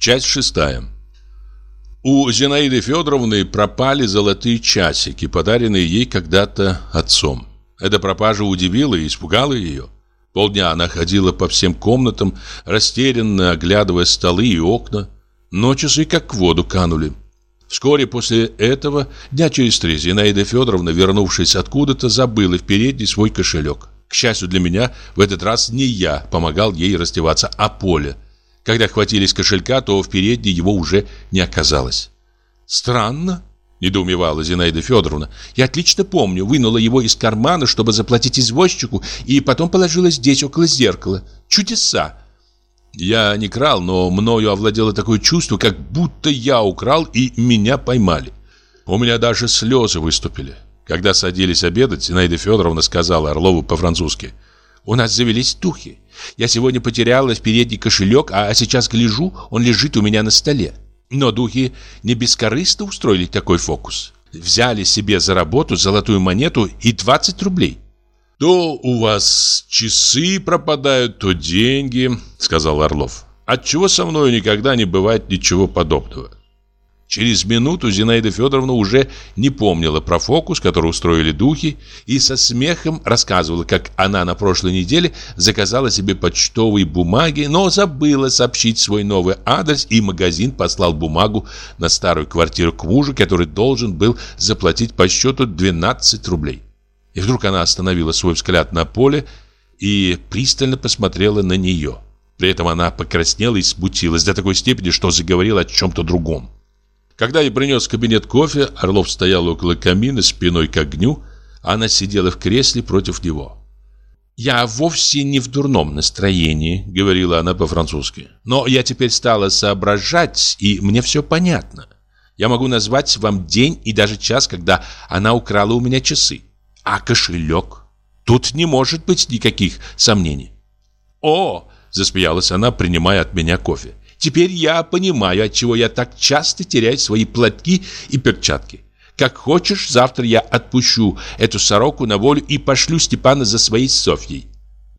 Часть шестая. У Зинаиды Федоровны пропали золотые часики, подаренные ей когда-то отцом. Эта пропажа удивила и испугала ее. Полдня она ходила по всем комнатам, растерянно оглядывая столы и окна. Но часы как в воду канули. Вскоре после этого, дня через три, Зинаида Федоровна, вернувшись откуда-то, забыла в передней свой кошелек. К счастью для меня, в этот раз не я помогал ей раздеваться, а Поля – когда хватились кошелька, то в передней его уже не оказалось. «Странно», — недоумевала Зинаида Федоровна. «Я отлично помню, вынула его из кармана, чтобы заплатить извозчику, и потом положила здесь, около зеркала. Чудеса!» Я не крал, но мною овладело такое чувство, как будто я украл и меня поймали. У меня даже слезы выступили. Когда садились обедать, Зинаида Федоровна сказала Орлову по-французски. «У нас завелись духи. Я сегодня потеряла передний кошелек, а сейчас гляжу, он лежит у меня на столе. Но духи не бескорыстно устроили такой фокус. Взяли себе за работу золотую монету и 20 рублей. «То у вас часы пропадают, то деньги», — сказал Орлов. «Отчего со мной никогда не бывает ничего подобного?» Через минуту Зинаида Федоровна уже не помнила про фокус, который устроили духи, и со смехом рассказывала, как она на прошлой неделе заказала себе почтовые бумаги, но забыла сообщить свой новый адрес, и магазин послал бумагу на старую квартиру к мужу, который должен был заплатить по счету 12 рублей. И вдруг она остановила свой взгляд на поле и пристально посмотрела на нее. При этом она покраснела и смутилась до такой степени, что заговорила о чем-то другом. Когда я принес кабинет кофе, Орлов стоял около камина спиной к огню, а она сидела в кресле против него. «Я вовсе не в дурном настроении», — говорила она по-французски. «Но я теперь стала соображать, и мне все понятно. Я могу назвать вам день и даже час, когда она украла у меня часы. А кошелек? Тут не может быть никаких сомнений». «О!» — засмеялась она, принимая от меня кофе. Теперь я понимаю, отчего я так часто теряю свои платки и перчатки. Как хочешь, завтра я отпущу эту сороку на волю и пошлю Степана за своей Софьей.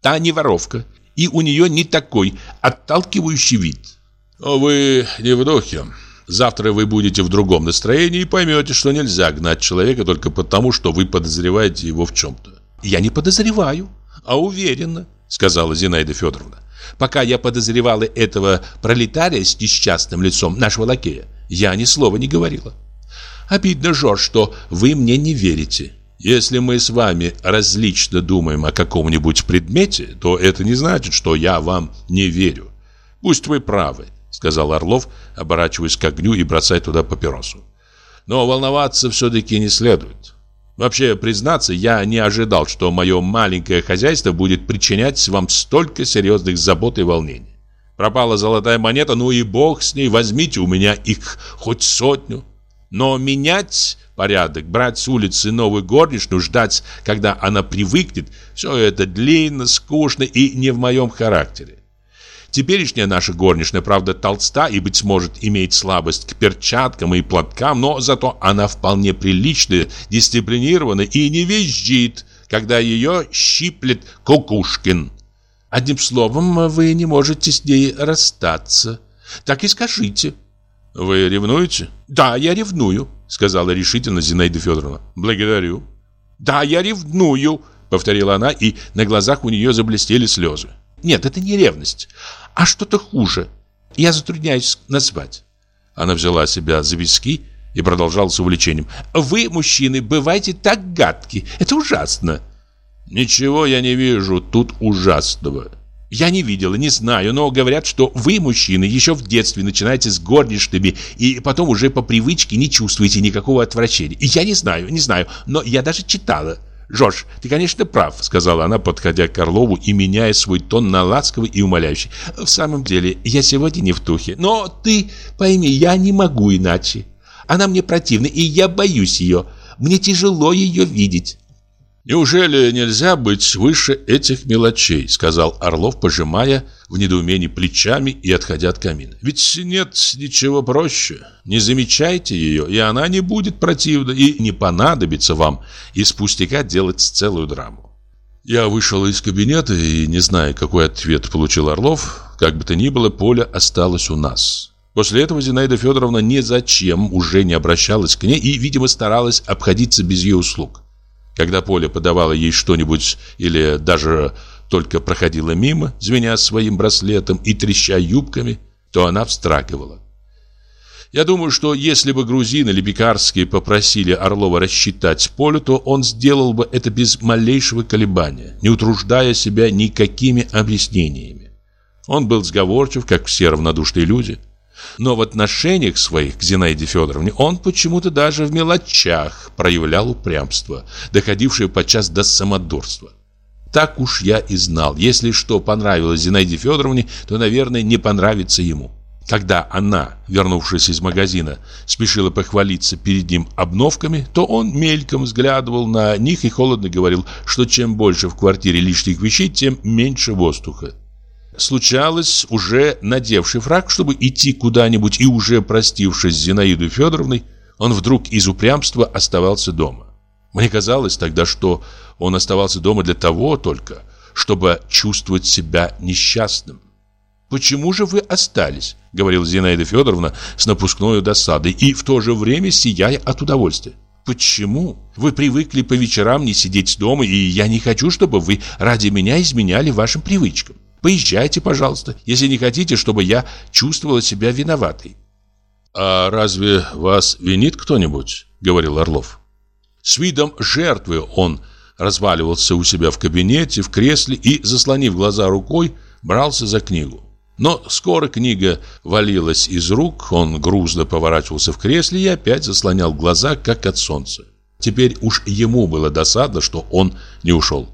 Та не воровка, и у нее не такой отталкивающий вид. Вы не в духе. Завтра вы будете в другом настроении и поймете, что нельзя гнать человека только потому, что вы подозреваете его в чем-то. Я не подозреваю, а уверена, сказала Зинаида Федоровна. Пока я подозревала этого пролетария с несчастным лицом нашего лакея, я ни слова не говорила. Обидно, Жорж, что вы мне не верите. Если мы с вами различно думаем о каком-нибудь предмете, то это не значит, что я вам не верю. Пусть вы правы, сказал Орлов, оборачиваясь к огню и бросая туда папиросу. Но волноваться все-таки не следует. Вообще, признаться, я не ожидал, что мое маленькое хозяйство будет причинять вам столько серьезных забот и волнений. Пропала золотая монета, ну и бог с ней, возьмите у меня их хоть сотню. Но менять порядок, брать с улицы новую горничную, ждать, когда она привыкнет, все это длинно, скучно и не в моем характере. Теперешняя наша горничная, правда, толста и, быть может, имеет слабость к перчаткам и платкам, но зато она вполне приличная, дисциплинирована и не визжит, когда ее щиплет Кукушкин. Одним словом, вы не можете с ней расстаться. Так и скажите. Вы ревнуете? Да, я ревную, сказала решительно Зинаида Федоровна. Благодарю. Да, я ревную, повторила она, и на глазах у нее заблестели слезы. Нет, это не ревность, а что-то хуже. Я затрудняюсь назвать. Она взяла себя за виски и продолжала с увлечением. Вы, мужчины, бываете так гадки. Это ужасно. Ничего я не вижу тут ужасного. Я не видела, не знаю, но говорят, что вы, мужчины, еще в детстве начинаете с горничными и потом уже по привычке не чувствуете никакого отвращения. И я не знаю, не знаю, но я даже читала – «Жорж, ты, конечно, прав», — сказала она, подходя к Орлову и меняя свой тон на ласковый и умоляющий. «В самом деле, я сегодня не в тухе. Но ты пойми, я не могу иначе. Она мне противна, и я боюсь ее. Мне тяжело ее видеть». «Неужели нельзя быть выше этих мелочей?» Сказал Орлов, пожимая в недоумении плечами и отходя от камина. «Ведь нет ничего проще. Не замечайте ее, и она не будет противна, и не понадобится вам из пустяка делать целую драму». Я вышел из кабинета и, не зная, какой ответ получил Орлов, как бы то ни было, Поля осталась у нас. После этого Зинаида Федоровна ни зачем уже не обращалась к ней и, видимо, старалась обходиться без ее услуг. Когда Поля подавала ей что-нибудь или даже только проходила мимо, звеня своим браслетом и треща юбками, то она встрагивала. Я думаю, что если бы грузин или Пекарский попросили Орлова рассчитать поле, то он сделал бы это без малейшего колебания, не утруждая себя никакими объяснениями. Он был сговорчив, как все равнодушные люди. Но в отношениях своих к Зинаиде Федоровне он почему-то даже в мелочах проявлял упрямство, доходившее подчас до самодурства. Так уж я и знал, если что понравилось Зинаиде Федоровне, то, наверное, не понравится ему. Когда она, вернувшись из магазина, спешила похвалиться перед ним обновками, то он мельком взглядывал на них и холодно говорил, что чем больше в квартире лишних вещей, тем меньше воздуха. Случалось, уже надевший фраг, чтобы идти куда-нибудь и уже простившись с Зинаидой Федоровной, он вдруг из упрямства оставался дома. Мне казалось тогда, что он оставался дома для того только, чтобы чувствовать себя несчастным. «Почему же вы остались?» — говорила Зинаида Федоровна с напускной досадой и в то же время сияя от удовольствия. «Почему? Вы привыкли по вечерам не сидеть дома, и я не хочу, чтобы вы ради меня изменяли вашим привычкам. Поезжайте, пожалуйста, если не хотите, чтобы я чувствовала себя виноватой». «А разве вас винит кто-нибудь?» — говорил Орлов. С видом жертвы он разваливался у себя в кабинете, в кресле и, заслонив глаза рукой, брался за книгу. Но скоро книга валилась из рук, он грузно поворачивался в кресле и опять заслонял глаза, как от солнца. Теперь уж ему было досадно, что он не ушел.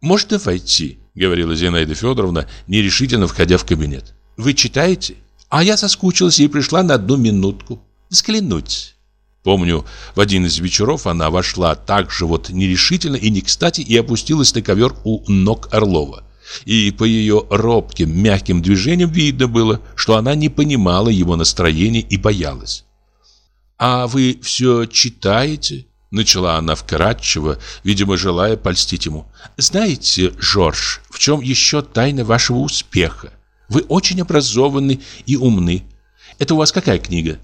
«Можно войти?» — говорила Зинаида Федоровна, нерешительно входя в кабинет. «Вы читаете? А я соскучилась и пришла на одну минутку. Взглянуть». Помню, в один из вечеров она вошла так же вот нерешительно и не кстати и опустилась на ковер у ног Орлова и по ее робким, мягким движениям видно было, что она не понимала его настроения и боялась. «А вы все читаете?» Начала она вкратчиво, видимо, желая польстить ему. «Знаете, Жорж, в чем еще тайна вашего успеха? Вы очень образованы и умны. Это у вас какая книга?»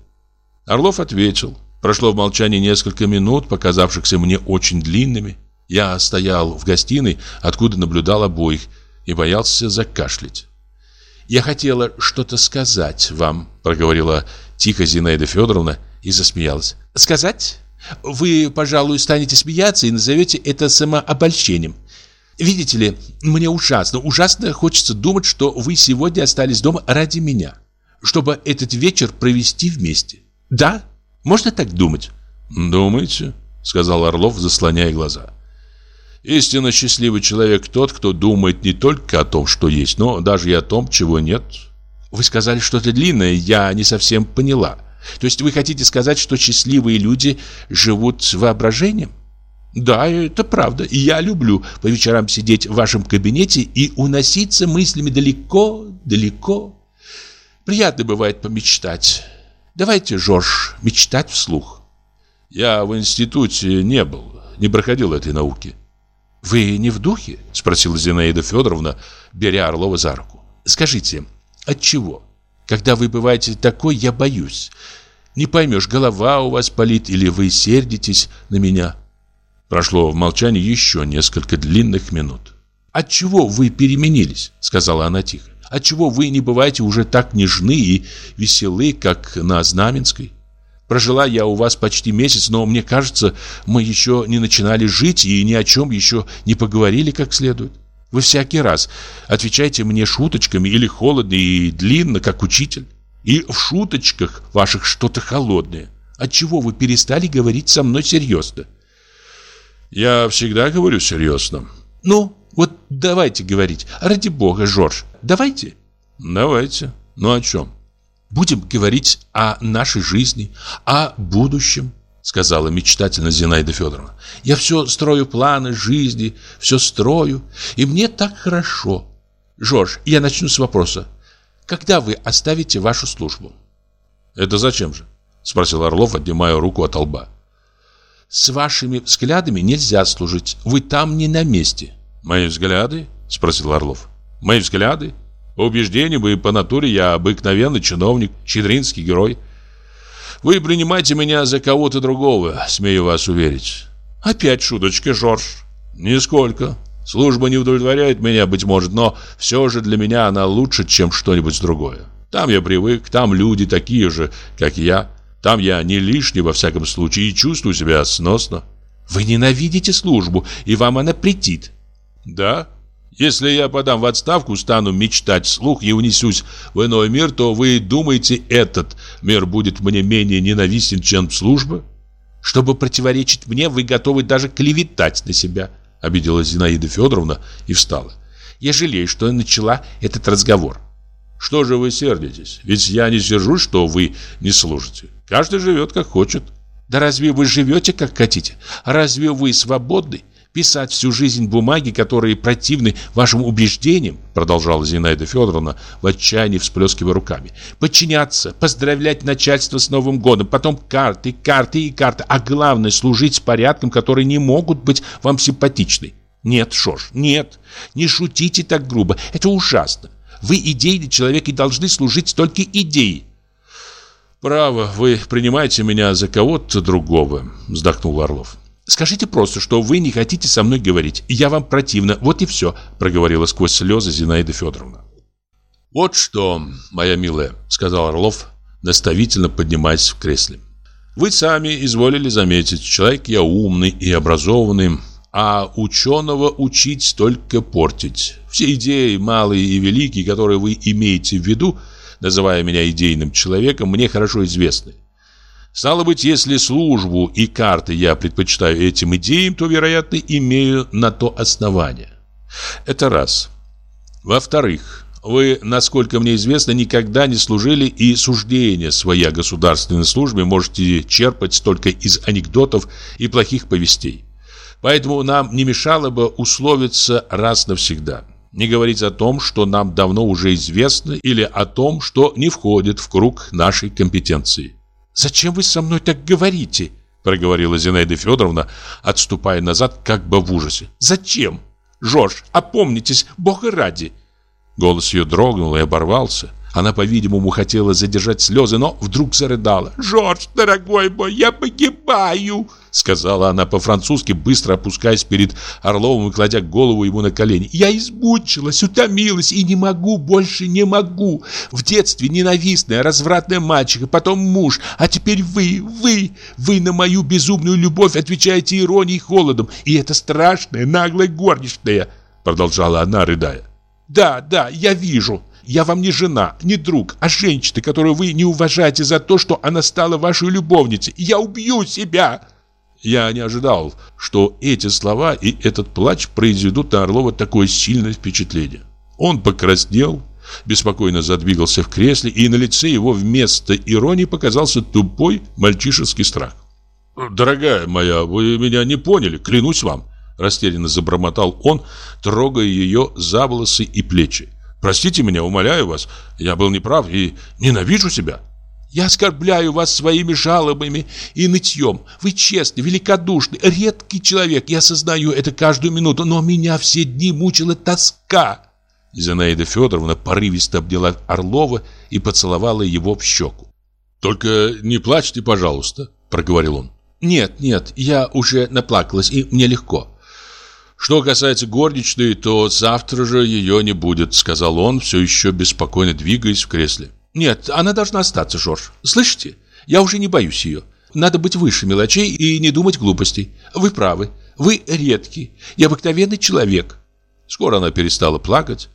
Орлов ответил. Прошло в молчании несколько минут, показавшихся мне очень длинными. Я стоял в гостиной, откуда наблюдал обоих, и боялся закашлять. «Я хотела что-то сказать вам», — проговорила тихо Зинаида Федоровна и засмеялась. «Сказать? Вы, пожалуй, станете смеяться и назовете это самообольщением. Видите ли, мне ужасно, ужасно хочется думать, что вы сегодня остались дома ради меня, чтобы этот вечер провести вместе. Да? Можно так думать?» «Думаете?» — сказал Орлов, заслоняя глаза. Истинно счастливый человек тот, кто думает не только о том, что есть, но даже и о том, чего нет. Вы сказали что-то длинное, я не совсем поняла. То есть вы хотите сказать, что счастливые люди живут воображением? Да, это правда. И я люблю по вечерам сидеть в вашем кабинете и уноситься мыслями далеко, далеко. Приятно бывает помечтать. Давайте, Жорж, мечтать вслух. Я в институте не был, не проходил этой науки. «Вы не в духе?» – спросила Зинаида Федоровна, беря Орлова за руку. «Скажите, от чего? Когда вы бываете такой, я боюсь. Не поймешь, голова у вас болит или вы сердитесь на меня?» Прошло в молчании еще несколько длинных минут. «От чего вы переменились?» – сказала она тихо. «От чего вы не бываете уже так нежны и веселы, как на Знаменской?» Прожила я у вас почти месяц, но мне кажется, мы еще не начинали жить и ни о чем еще не поговорили как следует. Вы всякий раз отвечаете мне шуточками или холодно и длинно, как учитель. И в шуточках ваших что-то холодное. Отчего вы перестали говорить со мной серьезно? Я всегда говорю серьезно. Ну, вот давайте говорить. Ради бога, Жорж, давайте. Давайте. Ну о чем? Будем говорить о нашей жизни, о будущем, сказала мечтательно Зинаида Федоровна. Я все строю планы жизни, все строю, и мне так хорошо. Жорж, я начну с вопроса. Когда вы оставите вашу службу? Это зачем же? Спросил Орлов, отнимая руку от лба. С вашими взглядами нельзя служить. Вы там не на месте. Мои взгляды? Спросил Орлов. Мои взгляды? По убеждениям и по натуре я обыкновенный чиновник, щедринский герой. Вы принимаете меня за кого-то другого, смею вас уверить. Опять шуточка, Жорж. Нисколько. Служба не удовлетворяет меня, быть может, но все же для меня она лучше, чем что-нибудь другое. Там я привык, там люди такие же, как я. Там я не лишний во всяком случае и чувствую себя сносно. Вы ненавидите службу, и вам она претит. Да? Если я подам в отставку, стану мечтать вслух и унесусь в иной мир, то вы думаете, этот мир будет мне менее ненавистен, чем служба? Чтобы противоречить мне, вы готовы даже клеветать на себя. Обиделась Зинаида Федоровна и встала. Я жалею, что я начала этот разговор. Что же вы сердитесь? Ведь я не сержусь, что вы не служите. Каждый живет как хочет. Да разве вы живете как хотите? Разве вы свободны? Писать всю жизнь бумаги, которые противны вашим убеждениям, продолжала Зинаида Федоровна в отчаянии всплескивая руками. Подчиняться, поздравлять начальство с Новым годом, потом карты, карты и карты, а главное служить с порядком, которые не могут быть вам симпатичны. Нет, Шош, нет, не шутите так грубо, это ужасно. Вы идейный человек и должны служить только идеей. «Право, вы принимаете меня за кого-то другого», — вздохнул Орлов. «Скажите просто, что вы не хотите со мной говорить, я вам противна, вот и все», — проговорила сквозь слезы Зинаида Федоровна. «Вот что, моя милая», — сказал Орлов, наставительно поднимаясь в кресле. «Вы сами изволили заметить, человек я умный и образованный, а ученого учить только портить. Все идеи, малые и великие, которые вы имеете в виду, — называя меня идейным человеком, мне хорошо известны. Стало быть, если службу и карты я предпочитаю этим идеям, то, вероятно, имею на то основание. Это раз. Во-вторых, вы, насколько мне известно, никогда не служили и суждения своей о государственной службе можете черпать только из анекдотов и плохих повестей. Поэтому нам не мешало бы условиться раз навсегда – не говорить о том, что нам давно уже известно, или о том, что не входит в круг нашей компетенции. «Зачем вы со мной так говорите?» проговорила Зинаида Федоровна, отступая назад, как бы в ужасе. «Зачем? Жорж, опомнитесь, бога ради!» Голос ее дрогнул и оборвался. Она, по-видимому, хотела задержать слезы, но вдруг зарыдала. «Жорж, дорогой мой, я погибаю!» Сказала она по-французски, быстро опускаясь перед Орловым и кладя голову ему на колени. «Я измучилась, утомилась и не могу, больше не могу. В детстве ненавистная, развратная мальчика, потом муж, а теперь вы, вы, вы на мою безумную любовь отвечаете иронией и холодом. И это страшная, наглая горничная!» Продолжала она, рыдая. «Да, да, я вижу!» Я вам не жена, не друг, а женщина, которую вы не уважаете за то, что она стала вашей любовницей. Я убью себя!» Я не ожидал, что эти слова и этот плач произведут на Орлова такое сильное впечатление. Он покраснел, беспокойно задвигался в кресле, и на лице его вместо иронии показался тупой мальчишеский страх. «Дорогая моя, вы меня не поняли, клянусь вам!» Растерянно забормотал он, трогая ее за волосы и плечи. Простите меня, умоляю вас, я был неправ и ненавижу себя. Я оскорбляю вас своими жалобами и нытьем. Вы честный, великодушный, редкий человек. Я осознаю это каждую минуту, но меня все дни мучила тоска. Зинаида Федоровна порывисто обняла Орлова и поцеловала его в щеку. «Только не плачьте, пожалуйста», — проговорил он. «Нет, нет, я уже наплакалась, и мне легко. Что касается горничной, то завтра же ее не будет, сказал он, все еще беспокойно двигаясь в кресле. Нет, она должна остаться, Жорж. Слышите? Я уже не боюсь ее. Надо быть выше мелочей и не думать глупостей. Вы правы. Вы редкий и обыкновенный человек. Скоро она перестала плакать.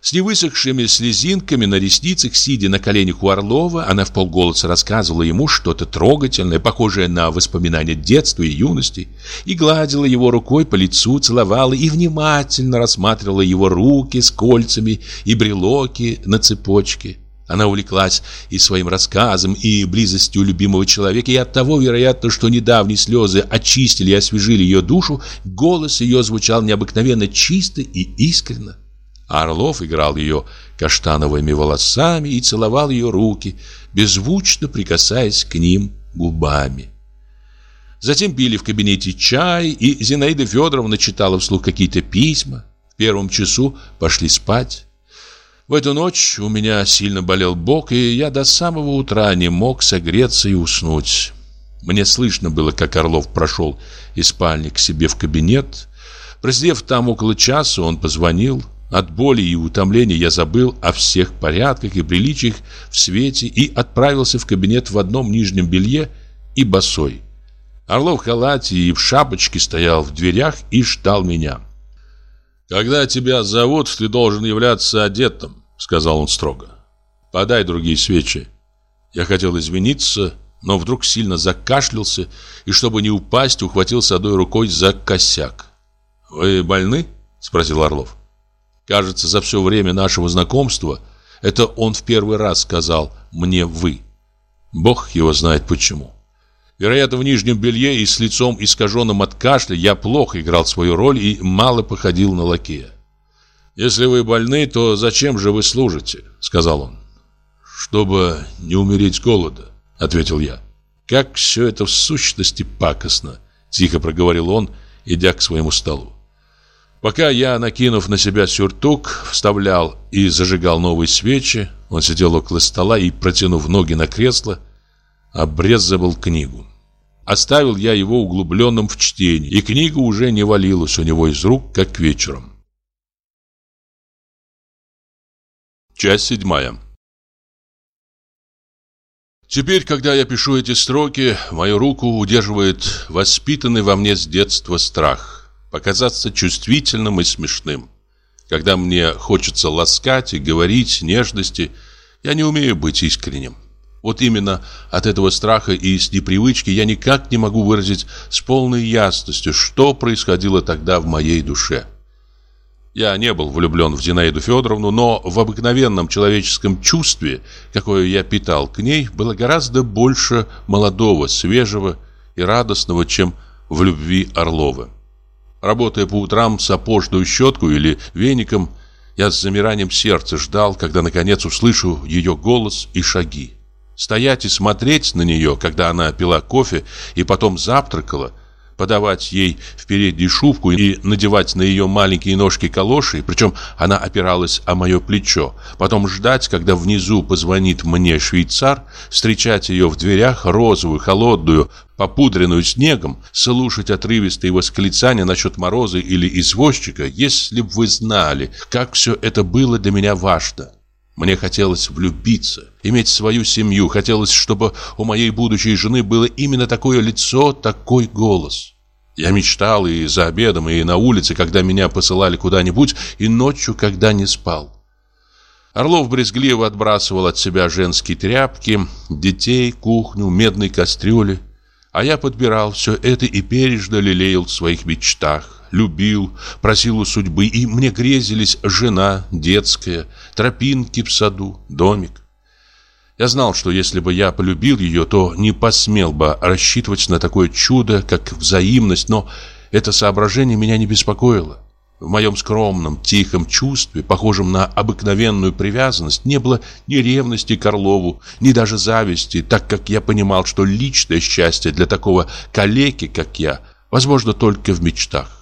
С невысохшими слезинками на ресницах, сидя на коленях у Орлова, она в полголоса рассказывала ему что-то трогательное, похожее на воспоминания детства и юности, и гладила его рукой по лицу, целовала и внимательно рассматривала его руки с кольцами и брелоки на цепочке. Она увлеклась и своим рассказом, и близостью любимого человека, и от того, вероятно, что недавние слезы очистили и освежили ее душу, голос ее звучал необыкновенно чисто и искренно. Орлов играл ее каштановыми волосами и целовал ее руки, беззвучно прикасаясь к ним губами. Затем пили в кабинете чай, и Зинаида Федоровна читала вслух какие-то письма. В первом часу пошли спать. В эту ночь у меня сильно болел бок, и я до самого утра не мог согреться и уснуть. Мне слышно было, как Орлов прошел из спальни к себе в кабинет. Просидев там около часа, он позвонил. От боли и утомления я забыл о всех порядках и приличиях в свете и отправился в кабинет в одном нижнем белье и босой. Орлов в халате и в шапочке стоял в дверях и ждал меня. «Когда тебя зовут, ты должен являться одетым», — сказал он строго. «Подай другие свечи». Я хотел извиниться, но вдруг сильно закашлялся и, чтобы не упасть, ухватился одной рукой за косяк. «Вы больны?» — спросил Орлов. Кажется, за все время нашего знакомства это он в первый раз сказал мне «вы». Бог его знает почему. Вероятно, в нижнем белье и с лицом искаженным от кашля я плохо играл свою роль и мало походил на лакея. «Если вы больны, то зачем же вы служите?» — сказал он. «Чтобы не умереть с голода», — ответил я. «Как все это в сущности пакостно», — тихо проговорил он, идя к своему столу. Пока я, накинув на себя сюртук, вставлял и зажигал новые свечи, он сидел около стола и, протянув ноги на кресло, обрезывал книгу. Оставил я его углубленным в чтение, и книга уже не валилась у него из рук, как вечером. Часть седьмая. Теперь, когда я пишу эти строки, мою руку удерживает воспитанный во мне с детства страх показаться чувствительным и смешным. Когда мне хочется ласкать и говорить нежности, я не умею быть искренним. Вот именно от этого страха и с непривычки я никак не могу выразить с полной ясностью, что происходило тогда в моей душе. Я не был влюблен в Зинаиду Федоровну, но в обыкновенном человеческом чувстве, какое я питал к ней, было гораздо больше молодого, свежего и радостного, чем в любви Орлова. Работая по утрам сапожную щетку или веником, я с замиранием сердца ждал, когда наконец услышу ее голос и шаги. Стоять и смотреть на нее, когда она пила кофе и потом завтракала, подавать ей в переднюю шубку и надевать на ее маленькие ножки калоши, причем она опиралась о мое плечо, потом ждать, когда внизу позвонит мне швейцар, встречать ее в дверях розовую, холодную, попудренную снегом, слушать отрывистые восклицания насчет мороза или извозчика, если бы вы знали, как все это было для меня важно. Мне хотелось влюбиться, иметь свою семью, хотелось, чтобы у моей будущей жены было именно такое лицо, такой голос. Я мечтал и за обедом, и на улице, когда меня посылали куда-нибудь, и ночью, когда не спал. Орлов брезгливо отбрасывал от себя женские тряпки, детей, кухню, медные кастрюли. А я подбирал все это и пережно лелеял в своих мечтах, любил, просил у судьбы, и мне грезились жена детская, тропинки в саду, домик. Я знал, что если бы я полюбил ее, то не посмел бы рассчитывать на такое чудо, как взаимность, но это соображение меня не беспокоило. В моем скромном, тихом чувстве, похожем на обыкновенную привязанность, не было ни ревности к Орлову, ни даже зависти, так как я понимал, что личное счастье для такого калеки, как я, возможно только в мечтах.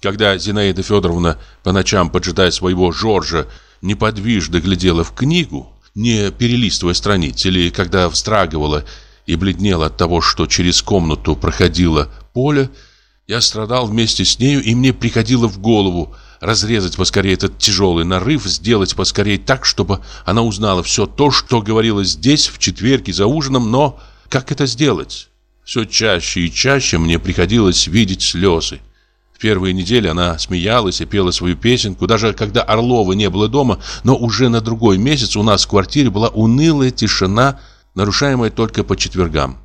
Когда Зинаида Федоровна по ночам, поджидая своего Жоржа, неподвижно глядела в книгу, не перелистывая страниц, или когда вздрагивала и бледнела от того, что через комнату проходило поле, я страдал вместе с нею, и мне приходило в голову разрезать поскорее этот тяжелый нарыв, сделать поскорее так, чтобы она узнала все то, что говорилось здесь в четверге за ужином, но как это сделать? Все чаще и чаще мне приходилось видеть слезы. Первые недели она смеялась и пела свою песенку, даже когда Орлова не было дома, но уже на другой месяц у нас в квартире была унылая тишина, нарушаемая только по четвергам.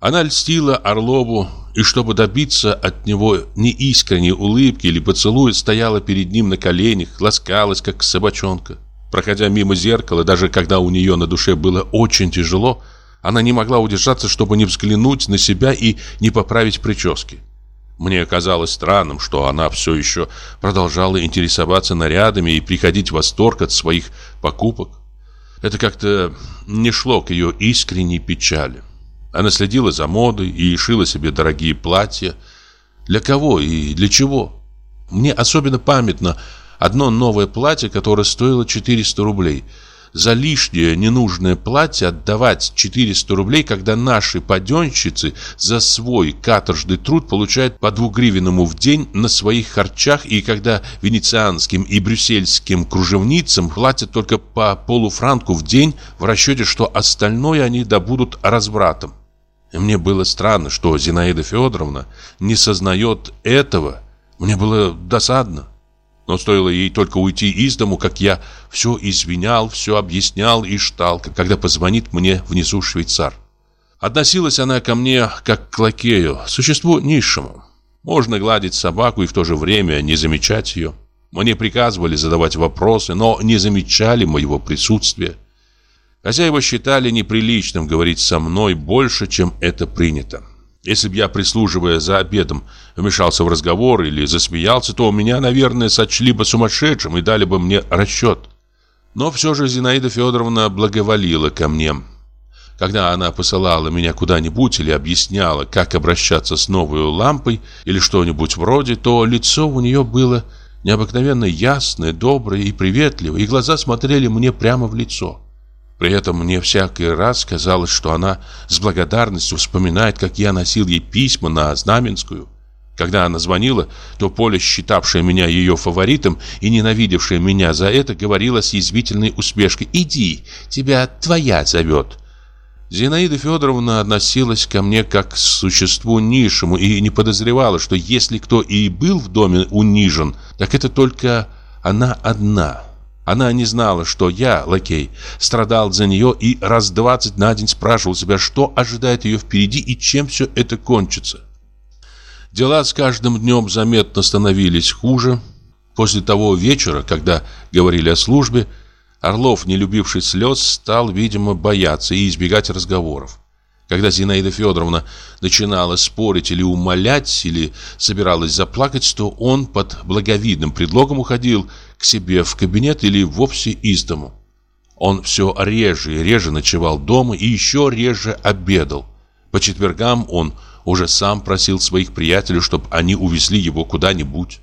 Она льстила Орлову, и чтобы добиться от него неискренней улыбки или поцелуя, стояла перед ним на коленях, ласкалась, как собачонка. Проходя мимо зеркала, даже когда у нее на душе было очень тяжело, она не могла удержаться, чтобы не взглянуть на себя и не поправить прически. Мне казалось странным, что она все еще продолжала интересоваться нарядами и приходить в восторг от своих покупок. Это как-то не шло к ее искренней печали. Она следила за модой и шила себе дорогие платья. Для кого и для чего? Мне особенно памятно Одно новое платье, которое стоило 400 рублей. За лишнее ненужное платье отдавать 400 рублей, когда наши паденщицы за свой каторжный труд получают по двугривенному в день на своих харчах, и когда венецианским и брюссельским кружевницам платят только по полуфранку в день в расчете, что остальное они добудут развратом. Мне было странно, что Зинаида Федоровна не сознает этого. Мне было досадно. Но стоило ей только уйти из дому, как я все извинял, все объяснял и ждал, когда позвонит мне внизу швейцар. Относилась она ко мне как к лакею, существу низшему. Можно гладить собаку и в то же время не замечать ее. Мне приказывали задавать вопросы, но не замечали моего присутствия. Хозяева считали неприличным говорить со мной больше, чем это принято. Если бы я, прислуживая за обедом, вмешался в разговор или засмеялся, то у меня, наверное, сочли бы сумасшедшим и дали бы мне расчет. Но все же Зинаида Федоровна благоволила ко мне. Когда она посылала меня куда-нибудь или объясняла, как обращаться с новой лампой или что-нибудь вроде, то лицо у нее было необыкновенно ясное, доброе и приветливое, и глаза смотрели мне прямо в лицо. При этом мне всякий раз казалось, что она с благодарностью вспоминает, как я носил ей письма на Знаменскую. Когда она звонила, то Поля, считавшая меня ее фаворитом и ненавидевшая меня за это, говорила с язвительной усмешкой «Иди, тебя твоя зовет». Зинаида Федоровна относилась ко мне как к существу низшему и не подозревала, что если кто и был в доме унижен, так это только она одна – она не знала, что я, лакей, страдал за нее и раз двадцать на день спрашивал себя, что ожидает ее впереди и чем все это кончится. Дела с каждым днем заметно становились хуже. После того вечера, когда говорили о службе, Орлов, не любивший слез, стал, видимо, бояться и избегать разговоров. Когда Зинаида Федоровна начинала спорить или умолять, или собиралась заплакать, то он под благовидным предлогом уходил себе в кабинет или вовсе из дому. Он все реже и реже ночевал дома и еще реже обедал. По четвергам он уже сам просил своих приятелей, чтобы они увезли его куда-нибудь.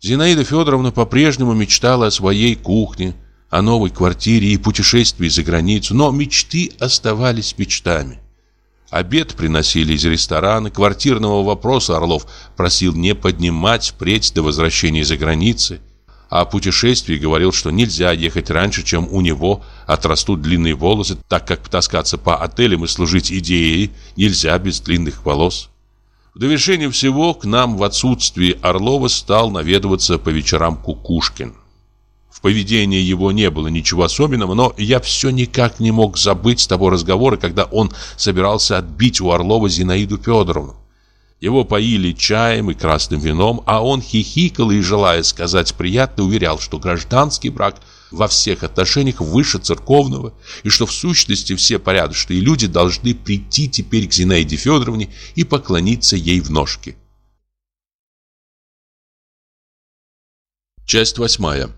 Зинаида Федоровна по-прежнему мечтала о своей кухне, о новой квартире и путешествии за границу, но мечты оставались мечтами. Обед приносили из ресторана, квартирного вопроса Орлов просил не поднимать впредь до возвращения из-за границы, о путешествии говорил, что нельзя ехать раньше, чем у него отрастут длинные волосы, так как таскаться по отелям и служить идеей нельзя без длинных волос. В довершение всего к нам в отсутствии Орлова стал наведываться по вечерам Кукушкин. В поведении его не было ничего особенного, но я все никак не мог забыть с того разговора, когда он собирался отбить у Орлова Зинаиду Федоровну. Его поили чаем и красным вином, а он хихикал и, желая сказать приятно, уверял, что гражданский брак во всех отношениях выше церковного, и что в сущности все порядочные люди должны прийти теперь к Зинаиде Федоровне и поклониться ей в ножки. Часть восьмая.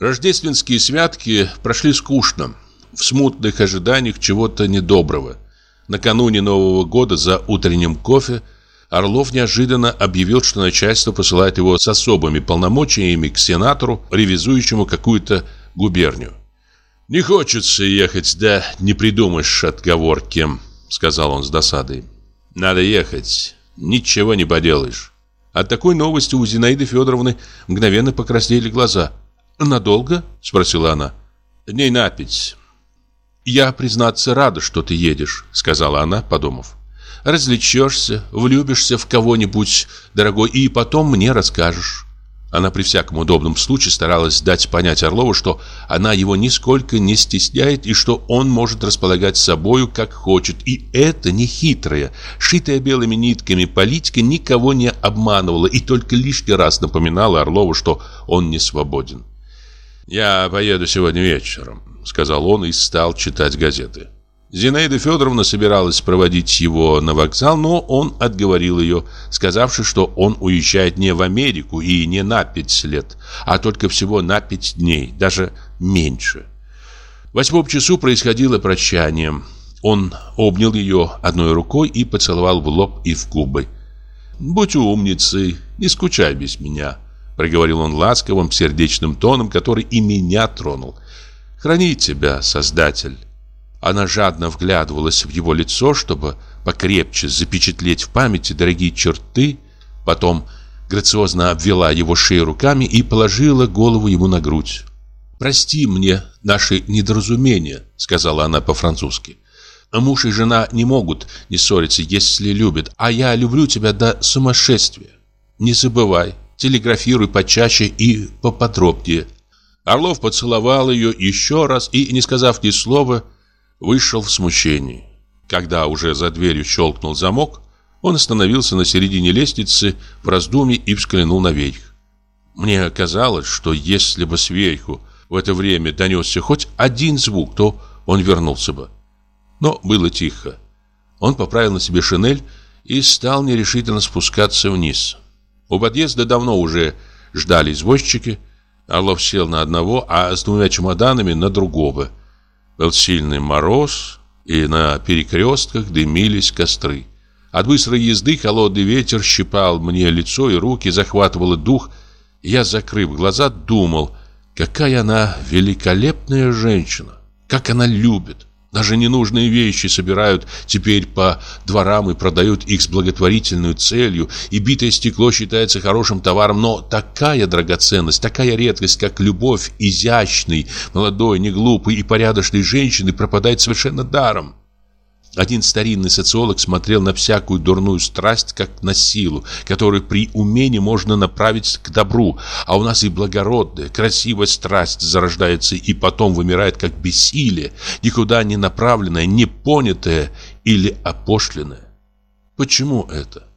Рождественские святки прошли скучно, в смутных ожиданиях чего-то недоброго. Накануне Нового года за утренним кофе Орлов неожиданно объявил, что начальство посылает его с особыми полномочиями к сенатору, ревизующему какую-то губернию. «Не хочется ехать, да не придумаешь отговорки», — сказал он с досадой. «Надо ехать, ничего не поделаешь». От такой новости у Зинаиды Федоровны мгновенно покраснели глаза — «Надолго?» – спросила она. «Дней на пять». «Я, признаться, рада, что ты едешь», – сказала она, подумав. «Развлечешься, влюбишься в кого-нибудь, дорогой, и потом мне расскажешь». Она при всяком удобном случае старалась дать понять Орлову, что она его нисколько не стесняет и что он может располагать собою, как хочет. И это не хитрая, шитая белыми нитками политика никого не обманывала и только лишний раз напоминала Орлову, что он не свободен. «Я поеду сегодня вечером», — сказал он и стал читать газеты. Зинаида Федоровна собиралась проводить его на вокзал, но он отговорил ее, сказавши, что он уезжает не в Америку и не на пять лет, а только всего на пять дней, даже меньше. В восьмом часу происходило прощание. Он обнял ее одной рукой и поцеловал в лоб и в губы. «Будь умницей, не скучай без меня», проговорил он ласковым, сердечным тоном, который и меня тронул. Храни тебя, Создатель. Она жадно вглядывалась в его лицо, чтобы покрепче запечатлеть в памяти дорогие черты, потом грациозно обвела его шею руками и положила голову ему на грудь. «Прости мне наши недоразумения», — сказала она по-французски. «Муж и жена не могут не ссориться, если любят, а я люблю тебя до сумасшествия. Не забывай, телеграфируй почаще и поподробнее». Орлов поцеловал ее еще раз и, не сказав ни слова, вышел в смущении. Когда уже за дверью щелкнул замок, он остановился на середине лестницы в раздумье и взглянул наверх. Мне казалось, что если бы сверху в это время донесся хоть один звук, то он вернулся бы. Но было тихо. Он поправил на себе шинель и стал нерешительно спускаться вниз. У подъезда давно уже ждали извозчики. Орлов сел на одного, а с двумя чемоданами на другого – был сильный мороз, и на перекрестках дымились костры. От быстрой езды холодный ветер щипал мне лицо и руки, захватывало дух. Я, закрыв глаза, думал, какая она великолепная женщина, как она любит. Даже ненужные вещи собирают теперь по дворам и продают их с благотворительной целью, и битое стекло считается хорошим товаром, но такая драгоценность, такая редкость, как любовь изящной, молодой, неглупой и порядочной женщины пропадает совершенно даром. Один старинный социолог смотрел на всякую дурную страсть как на силу, которую при умении можно направить к добру, а у нас и благородная, красивая страсть зарождается и потом вымирает как бессилие, никуда не направленное, не понятое или опошленное. Почему это?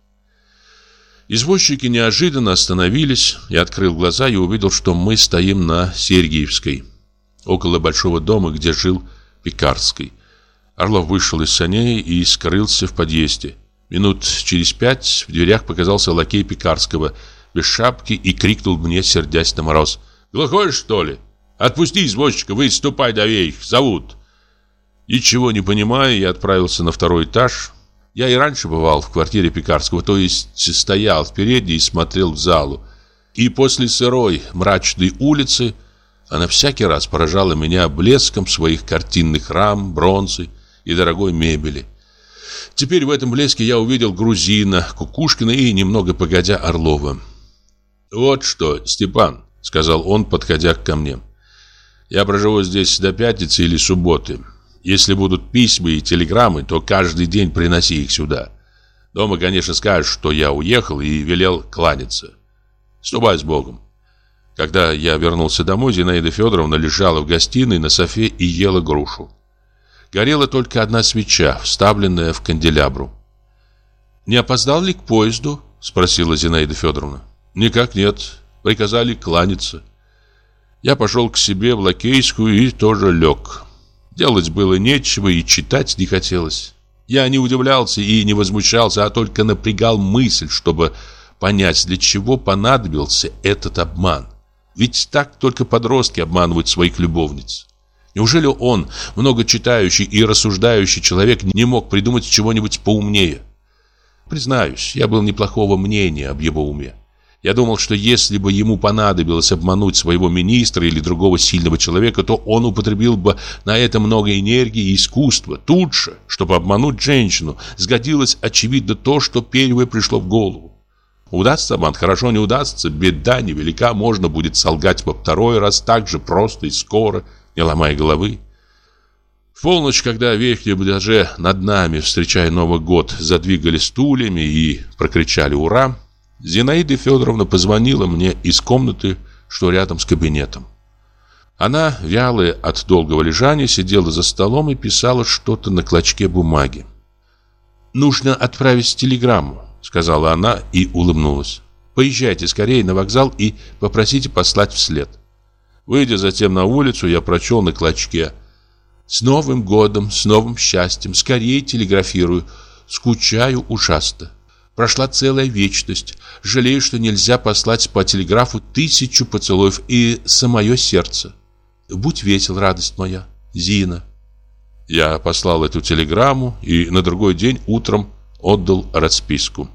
Извозчики неожиданно остановились. Я открыл глаза и увидел, что мы стоим на Сергиевской, около большого дома, где жил Пекарский. Орлов вышел из саней и скрылся в подъезде. Минут через пять в дверях показался лакей Пекарского без шапки и крикнул мне, сердясь на мороз. «Глухой, что ли? Отпусти извозчика, вы ступай до их, зовут!» Ничего не понимая, я отправился на второй этаж. Я и раньше бывал в квартире Пекарского, то есть стоял в передней и смотрел в залу. И после сырой, мрачной улицы она всякий раз поражала меня блеском своих картинных рам, бронзы, и дорогой мебели. Теперь в этом блеске я увидел грузина, Кукушкина и, немного погодя, Орлова. «Вот что, Степан», — сказал он, подходя ко мне. «Я проживу здесь до пятницы или субботы. Если будут письма и телеграммы, то каждый день приноси их сюда. Дома, конечно, скажешь, что я уехал и велел кланяться. Ступай с Богом». Когда я вернулся домой, Зинаида Федоровна лежала в гостиной на софе и ела грушу. Горела только одна свеча, вставленная в канделябру. «Не опоздал ли к поезду?» – спросила Зинаида Федоровна. «Никак нет. Приказали кланяться». Я пошел к себе в Лакейскую и тоже лег. Делать было нечего и читать не хотелось. Я не удивлялся и не возмущался, а только напрягал мысль, чтобы понять, для чего понадобился этот обман. Ведь так только подростки обманывают своих любовниц. Неужели он, много читающий и рассуждающий человек, не мог придумать чего-нибудь поумнее? Признаюсь, я был неплохого мнения об его уме. Я думал, что если бы ему понадобилось обмануть своего министра или другого сильного человека, то он употребил бы на это много энергии и искусства. Тут же, чтобы обмануть женщину, сгодилось очевидно то, что первое пришло в голову. Удастся обман, хорошо не удастся, беда невелика, можно будет солгать во второй раз так же просто и скоро – не ломая головы. В полночь, когда в верхнем этаже над нами, встречая Новый год, задвигали стульями и прокричали «Ура!», Зинаида Федоровна позвонила мне из комнаты, что рядом с кабинетом. Она, вялая от долгого лежания, сидела за столом и писала что-то на клочке бумаги. «Нужно отправить телеграмму», — сказала она и улыбнулась. «Поезжайте скорее на вокзал и попросите послать вслед». Выйдя затем на улицу, я прочел на клочке «С Новым годом, с новым счастьем, скорее телеграфирую, скучаю ужасно. Прошла целая вечность, жалею, что нельзя послать по телеграфу тысячу поцелуев и самое сердце. Будь весел, радость моя, Зина». Я послал эту телеграмму и на другой день утром отдал расписку.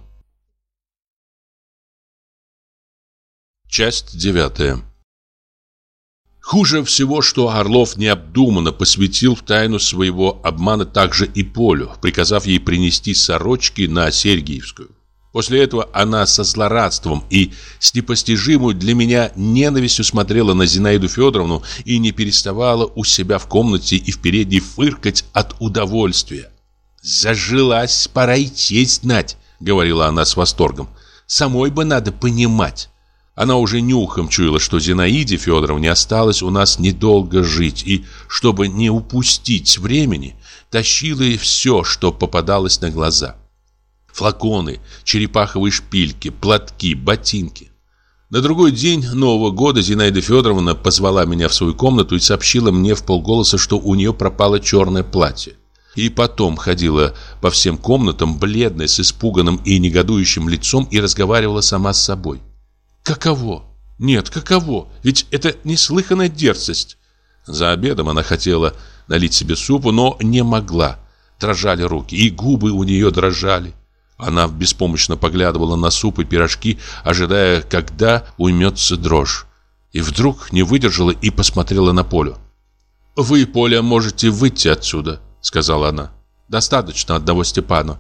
Часть девятая. Хуже всего, что Орлов необдуманно посвятил в тайну своего обмана также и Полю, приказав ей принести сорочки на Сергиевскую. После этого она со злорадством и с непостижимой для меня ненавистью смотрела на Зинаиду Федоровну и не переставала у себя в комнате и в передней фыркать от удовольствия. «Зажилась, пора и честь знать», — говорила она с восторгом. «Самой бы надо понимать». Она уже нюхом чуяла, что Зинаиде Федоровне осталось у нас недолго жить, и, чтобы не упустить времени, тащила и все, что попадалось на глаза. Флаконы, черепаховые шпильки, платки, ботинки. На другой день Нового года Зинаида Федоровна позвала меня в свою комнату и сообщила мне в полголоса, что у нее пропало черное платье. И потом ходила по всем комнатам, бледная, с испуганным и негодующим лицом, и разговаривала сама с собой. Каково? Нет, каково? Ведь это неслыханная дерзость. За обедом она хотела налить себе супу, но не могла. Дрожали руки, и губы у нее дрожали. Она беспомощно поглядывала на суп и пирожки, ожидая, когда уймется дрожь. И вдруг не выдержала и посмотрела на Полю. «Вы, Поля, можете выйти отсюда», — сказала она. «Достаточно одного Степана».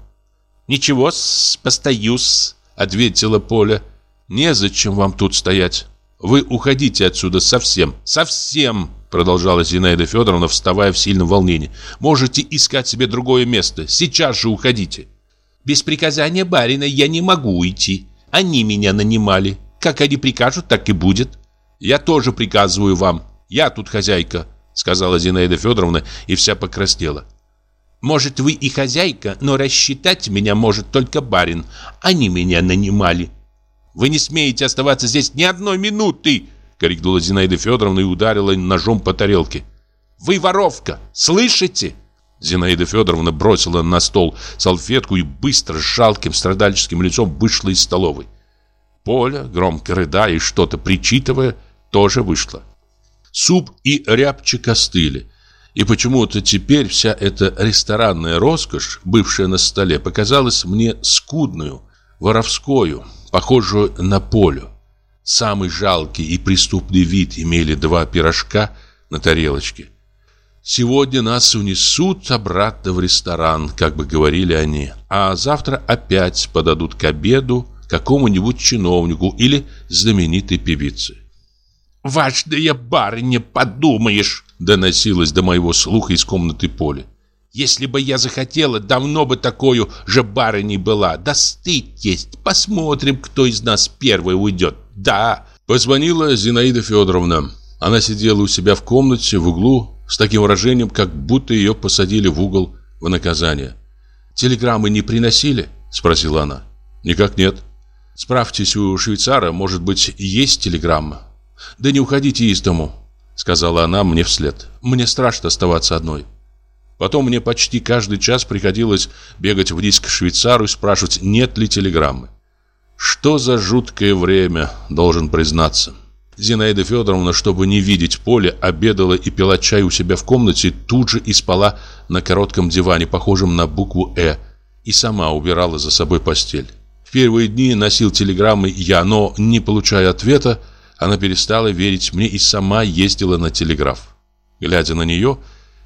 «Ничего-с, постою-с», — ответила Поля. Незачем вам тут стоять. Вы уходите отсюда совсем, совсем, продолжала Зинаида Федоровна, вставая в сильном волнении. Можете искать себе другое место. Сейчас же уходите. Без приказания барина я не могу уйти. Они меня нанимали. Как они прикажут, так и будет. Я тоже приказываю вам. Я тут хозяйка, сказала Зинаида Федоровна и вся покраснела. Может, вы и хозяйка, но рассчитать меня может только барин. Они меня нанимали. Вы не смеете оставаться здесь ни одной минуты!» крикнула Зинаида Федоровна и ударила ножом по тарелке. «Вы воровка! Слышите?» Зинаида Федоровна бросила на стол салфетку и быстро, с жалким страдальческим лицом вышла из столовой. Поля, громко рыдая и что-то причитывая, тоже вышла. Суп и рябчик остыли. И почему-то теперь вся эта ресторанная роскошь, бывшая на столе, показалась мне скудную, воровскую, похожую на полю. Самый жалкий и преступный вид имели два пирожка на тарелочке. Сегодня нас унесут обратно в ресторан, как бы говорили они, а завтра опять подадут к обеду какому-нибудь чиновнику или знаменитой певице. «Важная барыня, подумаешь!» доносилось до моего слуха из комнаты Поля. Если бы я захотела, давно бы такой же барыней была. Да стыд есть. Посмотрим, кто из нас первый уйдет. Да. Позвонила Зинаида Федоровна. Она сидела у себя в комнате в углу с таким выражением, как будто ее посадили в угол в наказание. «Телеграммы не приносили?» – спросила она. «Никак нет». «Справьтесь у швейцара, может быть, есть телеграмма?» «Да не уходите из дому», – сказала она мне вслед. «Мне страшно оставаться одной». Потом мне почти каждый час приходилось бегать вниз к швейцару и спрашивать, нет ли телеграммы. Что за жуткое время, должен признаться. Зинаида Федоровна, чтобы не видеть поле, обедала и пила чай у себя в комнате, тут же и спала на коротком диване, похожем на букву «Э», и сама убирала за собой постель. В первые дни носил телеграммы я, но, не получая ответа, она перестала верить мне и сама ездила на телеграф. Глядя на нее,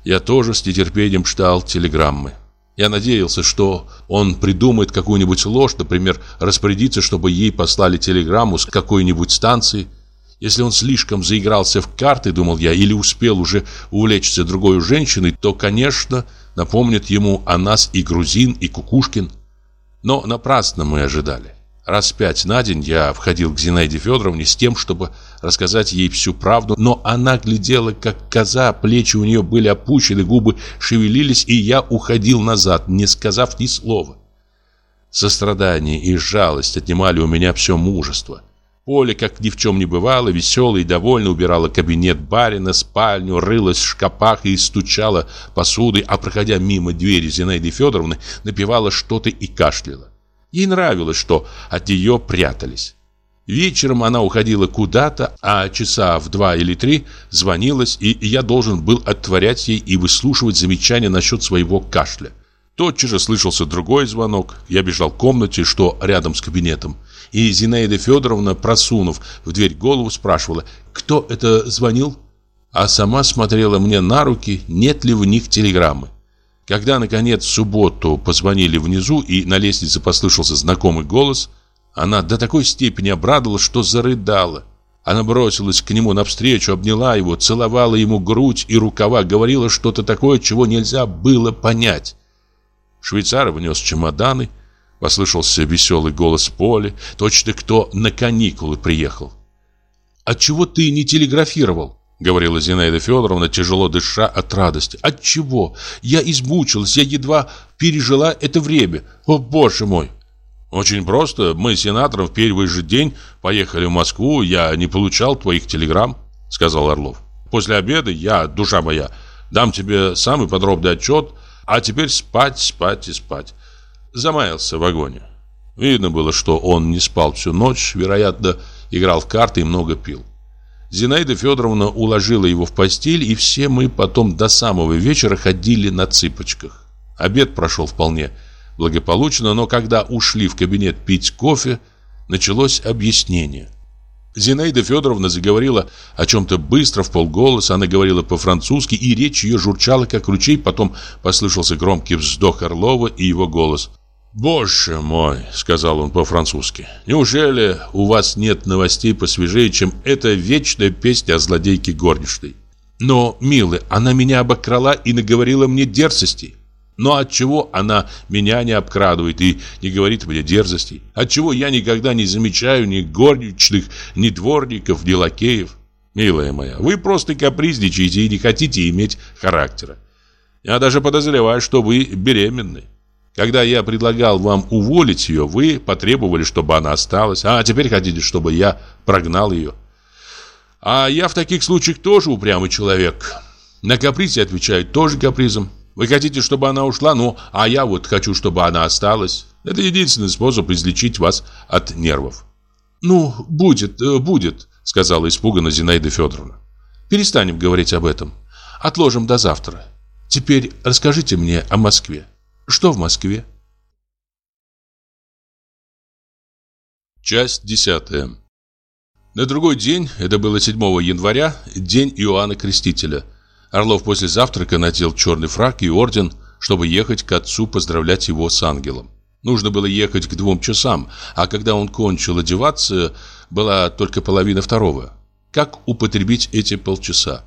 я тоже с нетерпением ждал телеграммы. Я надеялся, что он придумает какую-нибудь ложь, например, распорядится, чтобы ей послали телеграмму с какой-нибудь станции. Если он слишком заигрался в карты, думал я, или успел уже увлечься другой женщиной, то, конечно, напомнит ему о нас и Грузин, и Кукушкин. Но напрасно мы ожидали. Раз пять на день я входил к Зинаиде Федоровне с тем, чтобы рассказать ей всю правду, но она глядела, как коза, плечи у нее были опущены, губы шевелились, и я уходил назад, не сказав ни слова. Сострадание и жалость отнимали у меня все мужество. Поля, как ни в чем не бывало, веселая и довольно убирала кабинет барина, спальню, рылась в шкапах и стучала посудой, а проходя мимо двери Зинаиды Федоровны, напевала что-то и кашляла. Ей нравилось, что от нее прятались. Вечером она уходила куда-то, а часа в два или три звонилась, и я должен был отворять ей и выслушивать замечания насчет своего кашля. Тотчас же слышался другой звонок. Я бежал в комнате, что рядом с кабинетом, И Зинаида Федоровна, просунув в дверь голову, спрашивала, кто это звонил? А сама смотрела мне на руки, нет ли в них телеграммы. Когда, наконец, в субботу позвонили внизу и на лестнице послышался знакомый голос, она до такой степени обрадовалась, что зарыдала. Она бросилась к нему навстречу, обняла его, целовала ему грудь и рукава, говорила что-то такое, чего нельзя было понять. Швейцар внес чемоданы, послышался веселый голос Поли, точно кто на каникулы приехал. «Отчего ты не телеграфировал?» — говорила Зинаида Федоровна, тяжело дыша от радости. «Отчего? Я измучилась, я едва пережила это время. О, боже мой!» «Очень просто. Мы с сенатором в первый же день поехали в Москву. Я не получал твоих телеграмм», — сказал Орлов. «После обеда я, душа моя, дам тебе самый подробный отчет, а теперь спать, спать и спать». Замаялся в вагоне. Видно было, что он не спал всю ночь, вероятно, играл в карты и много пил. Зинаида Федоровна уложила его в постель, и все мы потом до самого вечера ходили на цыпочках. Обед прошел вполне благополучно, но когда ушли в кабинет пить кофе, началось объяснение. Зинаида Федоровна заговорила о чем-то быстро, в полголоса, она говорила по-французски, и речь ее журчала, как ручей, потом послышался громкий вздох Орлова и его голос – «Боже мой», — сказал он по-французски, «неужели у вас нет новостей посвежее, чем эта вечная песня о злодейке горничной?» «Но, милый, она меня обокрала и наговорила мне дерзостей». «Но отчего она меня не обкрадывает и не говорит мне дерзостей? Отчего я никогда не замечаю ни горничных, ни дворников, ни лакеев?» «Милая моя, вы просто капризничаете и не хотите иметь характера. Я даже подозреваю, что вы беременны». Когда я предлагал вам уволить ее, вы потребовали, чтобы она осталась, а теперь хотите, чтобы я прогнал ее. А я в таких случаях тоже упрямый человек. На капризе отвечаю тоже капризом. Вы хотите, чтобы она ушла, ну, а я вот хочу, чтобы она осталась. Это единственный способ излечить вас от нервов. Ну, будет, э, будет, сказала испуганно Зинаида Федоровна. Перестанем говорить об этом. Отложим до завтра. Теперь расскажите мне о Москве. Что в Москве? Часть десятая. На другой день, это было 7 января, день Иоанна Крестителя. Орлов после завтрака надел черный фрак и орден, чтобы ехать к отцу поздравлять его с ангелом. Нужно было ехать к двум часам, а когда он кончил одеваться, была только половина второго. Как употребить эти полчаса?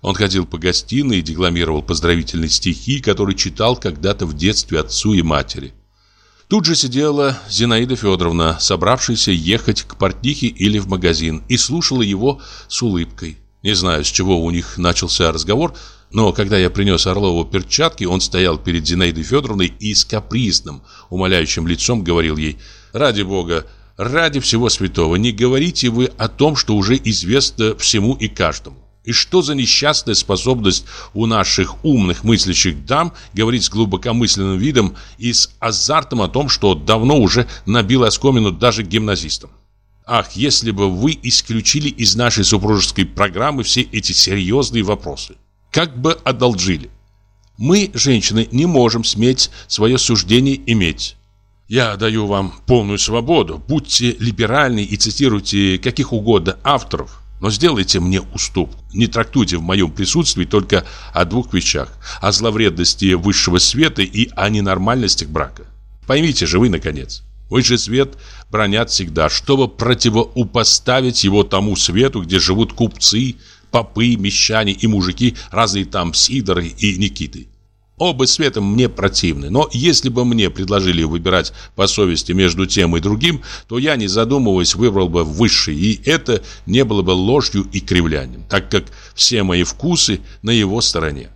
Он ходил по гостиной и декламировал поздравительные стихи, которые читал когда-то в детстве отцу и матери. Тут же сидела Зинаида Федоровна, собравшаяся ехать к портнихе или в магазин, и слушала его с улыбкой. Не знаю, с чего у них начался разговор, но когда я принес Орлову перчатки, он стоял перед Зинаидой Федоровной и с капризным, умоляющим лицом говорил ей «Ради Бога, ради всего святого, не говорите вы о том, что уже известно всему и каждому. И что за несчастная способность у наших умных мыслящих дам говорить с глубокомысленным видом и с азартом о том, что давно уже набил оскомину даже гимназистам. Ах, если бы вы исключили из нашей супружеской программы все эти серьезные вопросы. Как бы одолжили. Мы, женщины, не можем сметь свое суждение иметь. Я даю вам полную свободу. Будьте либеральны и цитируйте каких угодно авторов. Но сделайте мне уступку. Не трактуйте в моем присутствии только о двух вещах. О зловредности высшего света и о ненормальностях брака. Поймите же вы, наконец. Высший свет бронят всегда, чтобы противоупоставить его тому свету, где живут купцы, попы, мещане и мужики, разные там Сидоры и Никиты. Оба света мне противны, но если бы мне предложили выбирать по совести между тем и другим, то я, не задумываясь, выбрал бы высший, и это не было бы ложью и кривлянием, так как все мои вкусы на его стороне.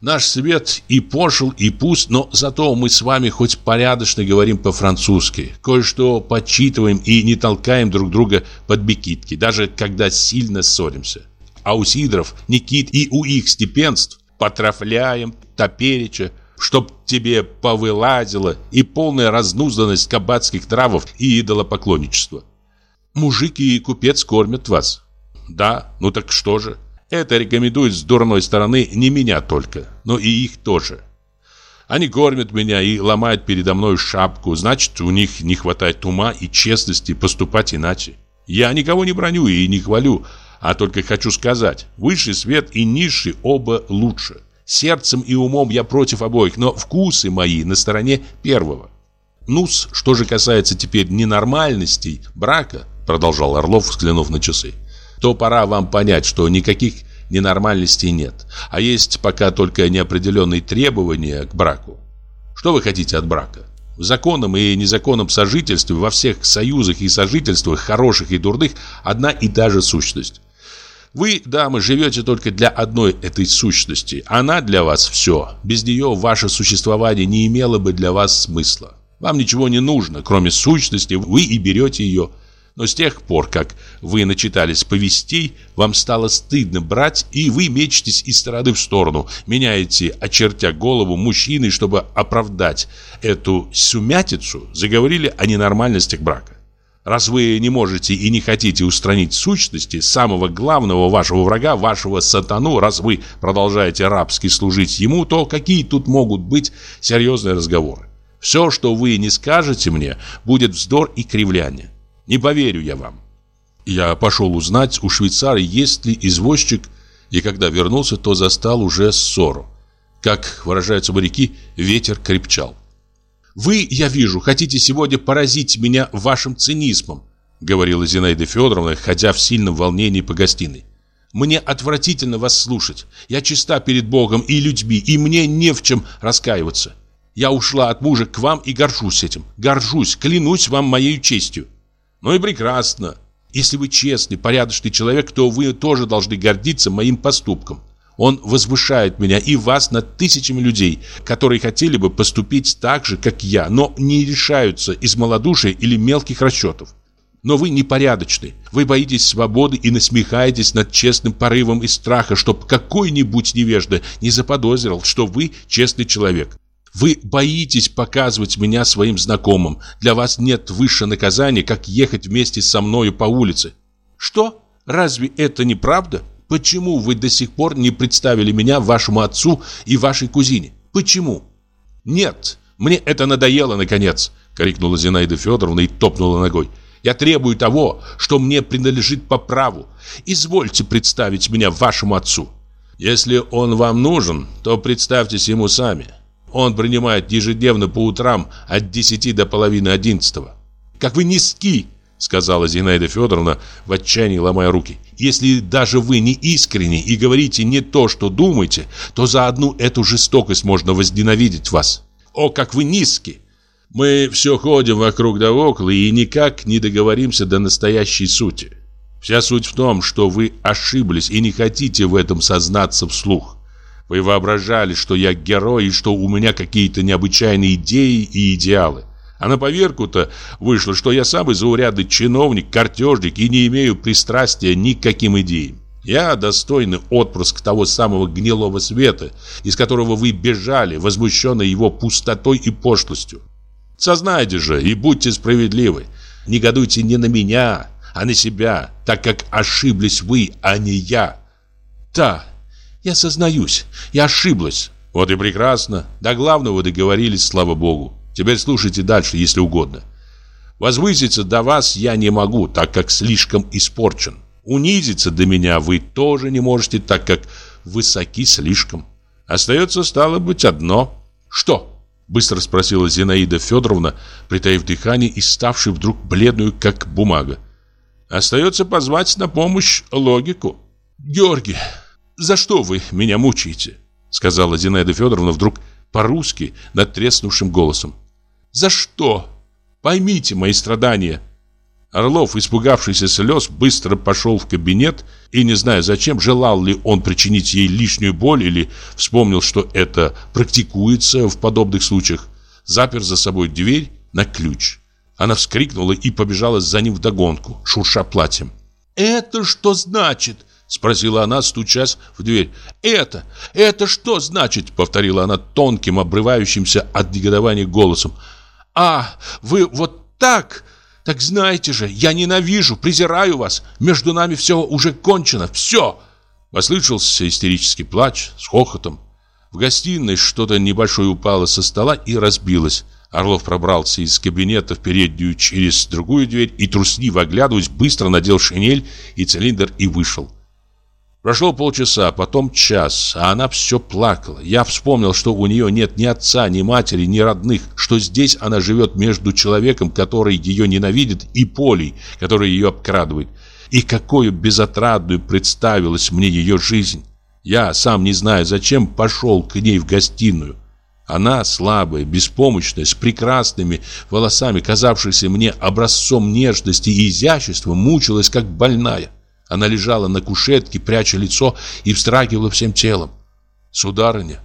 Наш свет и пошел, и пуст, но зато мы с вами хоть порядочно говорим по-французски, кое-что подчитываем и не толкаем друг друга под бикитки, даже когда сильно ссоримся. А у Сидоров, Никит и у их степенств потрафляем, топереча, чтоб тебе повылазило и полная разнузданность кабацких травов и идолопоклонничества. Мужик и купец кормят вас. Да, ну так что же? Это рекомендует с дурной стороны не меня только, но и их тоже. Они кормят меня и ломают передо мной шапку, значит, у них не хватает ума и честности поступать иначе. Я никого не броню и не хвалю, а только хочу сказать, высший свет и низший оба лучше. Сердцем и умом я против обоих, но вкусы мои на стороне первого. Ну-с, что же касается теперь ненормальностей брака, продолжал Орлов, взглянув на часы, то пора вам понять, что никаких ненормальностей нет, а есть пока только неопределенные требования к браку. Что вы хотите от брака? В законном и незаконном сожительстве во всех союзах и сожительствах, хороших и дурных, одна и та же сущность. Вы, дамы, живете только для одной этой сущности. Она для вас все. Без нее ваше существование не имело бы для вас смысла. Вам ничего не нужно, кроме сущности, вы и берете ее. Но с тех пор, как вы начитались повестей, вам стало стыдно брать, и вы мечетесь из стороны в сторону, меняете, очертя голову мужчины, чтобы оправдать эту сумятицу, заговорили о ненормальностях брака. Раз вы не можете и не хотите устранить сущности самого главного вашего врага, вашего сатану, раз вы продолжаете рабски служить ему, то какие тут могут быть серьезные разговоры? Все, что вы не скажете мне, будет вздор и кривляние. Не поверю я вам. Я пошел узнать у швейцара, есть ли извозчик, и когда вернулся, то застал уже ссору. Как выражаются моряки, ветер крепчал. «Вы, я вижу, хотите сегодня поразить меня вашим цинизмом», говорила Зинаида Федоровна, ходя в сильном волнении по гостиной. «Мне отвратительно вас слушать. Я чиста перед Богом и людьми, и мне не в чем раскаиваться. Я ушла от мужа к вам и горжусь этим. Горжусь, клянусь вам моей честью. Ну и прекрасно. Если вы честный, порядочный человек, то вы тоже должны гордиться моим поступком. Он возвышает меня и вас над тысячами людей, которые хотели бы поступить так же, как я, но не решаются из малодушия или мелких расчетов. Но вы непорядочны. Вы боитесь свободы и насмехаетесь над честным порывом из страха, чтоб какой-нибудь невежда не заподозрил, что вы честный человек. Вы боитесь показывать меня своим знакомым. Для вас нет выше наказания, как ехать вместе со мною по улице. Что? Разве это не правда? Почему вы до сих пор не представили меня вашему отцу и вашей кузине? Почему? Нет, мне это надоело наконец, крикнула Зинаида Федоровна и топнула ногой. Я требую того, что мне принадлежит по праву. Извольте представить меня вашему отцу. Если он вам нужен, то представьтесь ему сами. Он принимает ежедневно по утрам от 10 до половины 11. Как вы низки, сказала Зинаида Федоровна в отчаянии ломая руки. Если даже вы не искренни и говорите не то, что думаете, то за одну эту жестокость можно возненавидеть вас. О, как вы низки! Мы все ходим вокруг да около и никак не договоримся до настоящей сути. Вся суть в том, что вы ошиблись и не хотите в этом сознаться вслух. Вы воображали, что я герой и что у меня какие-то необычайные идеи и идеалы. А на поверку-то вышло, что я самый заурядный чиновник, картежник и не имею пристрастия ни к каким идеям. Я достойный отпрыск того самого гнилого света, из которого вы бежали, возмущенные его пустотой и пошлостью. Сознайте же и будьте справедливы. Негодуйте не на меня, а на себя, так как ошиблись вы, а не я. Да, я сознаюсь, я ошиблась. Вот и прекрасно. До главного договорились, слава богу. Теперь слушайте дальше, если угодно. Возвыситься до вас я не могу, так как слишком испорчен. Унизиться до меня вы тоже не можете, так как высоки слишком. Остается, стало быть, одно. Что? Быстро спросила Зинаида Федоровна, притаив дыхание и ставшей вдруг бледную, как бумага. Остается позвать на помощь логику. Георгий, за что вы меня мучаете?» Сказала Зинаида Федоровна вдруг по-русски надтреснувшим голосом. «За что? Поймите мои страдания». Орлов, испугавшийся слез, быстро пошел в кабинет и, не зная зачем, желал ли он причинить ей лишнюю боль или вспомнил, что это практикуется в подобных случаях, запер за собой дверь на ключ. Она вскрикнула и побежала за ним вдогонку, шурша платьем. «Это что значит?» Спросила она, стучась в дверь. «Это, это что значит?» Повторила она тонким, обрывающимся от негодования голосом. «А, вы вот так? Так знаете же, я ненавижу, презираю вас. Между нами все уже кончено, все!» Послышался истерический плач с хохотом. В гостиной что-то небольшое упало со стола и разбилось. Орлов пробрался из кабинета в переднюю через другую дверь и, трусливо оглядываясь, быстро надел шинель и цилиндр и вышел. Прошло полчаса, потом час, а она все плакала. Я вспомнил, что у нее нет ни отца, ни матери, ни родных, что здесь она живет между человеком, который ее ненавидит, и Полей, который ее обкрадывает. И какую безотрадную представилась мне ее жизнь. Я, сам не знаю зачем, пошел к ней в гостиную. Она, слабая, беспомощная, с прекрасными волосами, казавшаяся мне образцом нежности и изящества, мучилась, как больная. Она лежала на кушетке, пряча лицо и встрагивала всем телом. «Сударыня,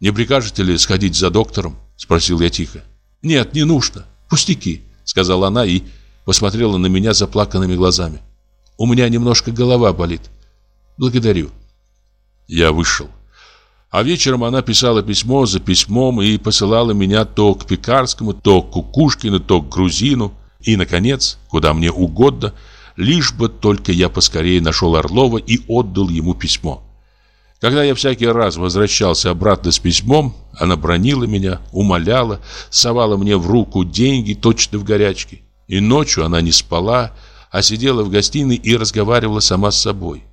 не прикажете ли сходить за доктором?» Спросил я тихо. «Нет, не нужно. Пустяки», сказала она и посмотрела на меня заплаканными глазами. «У меня немножко голова болит. Благодарю». Я вышел. А вечером она писала письмо за письмом и посылала меня то к Пекарскому, то к Кукушкину, то к Грузину. И, наконец, куда мне угодно – лишь бы только я поскорее нашел Орлова и отдал ему письмо. Когда я всякий раз возвращался обратно с письмом, она бронила меня, умоляла, совала мне в руку деньги, точно в горячке. И ночью она не спала, а сидела в гостиной и разговаривала сама с собой.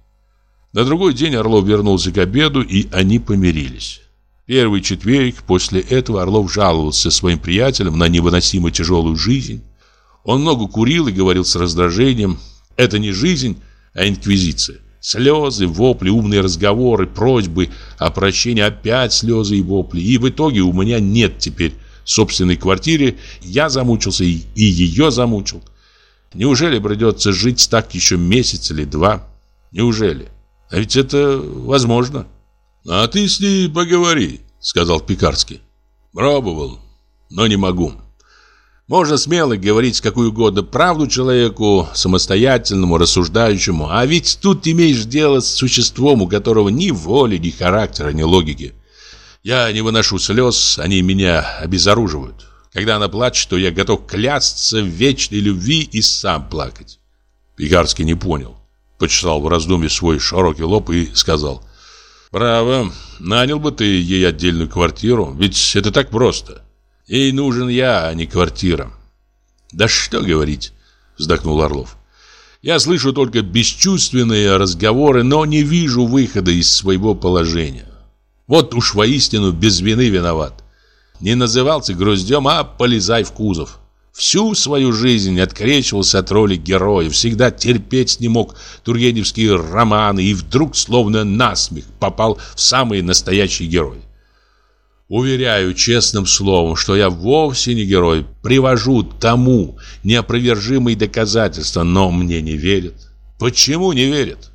На другой день Орлов вернулся к обеду, и они помирились. Первый четверг после этого Орлов жаловался своим приятелям на невыносимо тяжелую жизнь. Он много курил и говорил с раздражением, это не жизнь, а инквизиция. Слезы, вопли, умные разговоры, просьбы о прощении, опять слезы и вопли. И в итоге у меня нет теперь собственной квартиры. Я замучился и, ее замучил. Неужели придется жить так еще месяц или два? Неужели? А ведь это возможно. А ты с ней поговори, сказал Пекарский. Пробовал, но не могу. Можно смело говорить какую угодно правду человеку, самостоятельному, рассуждающему, а ведь тут имеешь дело с существом, у которого ни воли, ни характера, ни логики. Я не выношу слез, они меня обезоруживают. Когда она плачет, то я готов клясться в вечной любви и сам плакать. Пигарский не понял. Почесал в раздумье свой широкий лоб и сказал. «Право, нанял бы ты ей отдельную квартиру, ведь это так просто. Ей нужен я, а не квартира. Да что говорить, вздохнул Орлов. Я слышу только бесчувственные разговоры, но не вижу выхода из своего положения. Вот уж воистину без вины виноват. Не назывался груздем, а полезай в кузов. Всю свою жизнь открещивался от роли героя, всегда терпеть не мог тургеневские романы и вдруг, словно насмех, попал в самые настоящие герои. Уверяю честным словом, что я вовсе не герой. Привожу тому неопровержимые доказательства, но мне не верят. Почему не верят?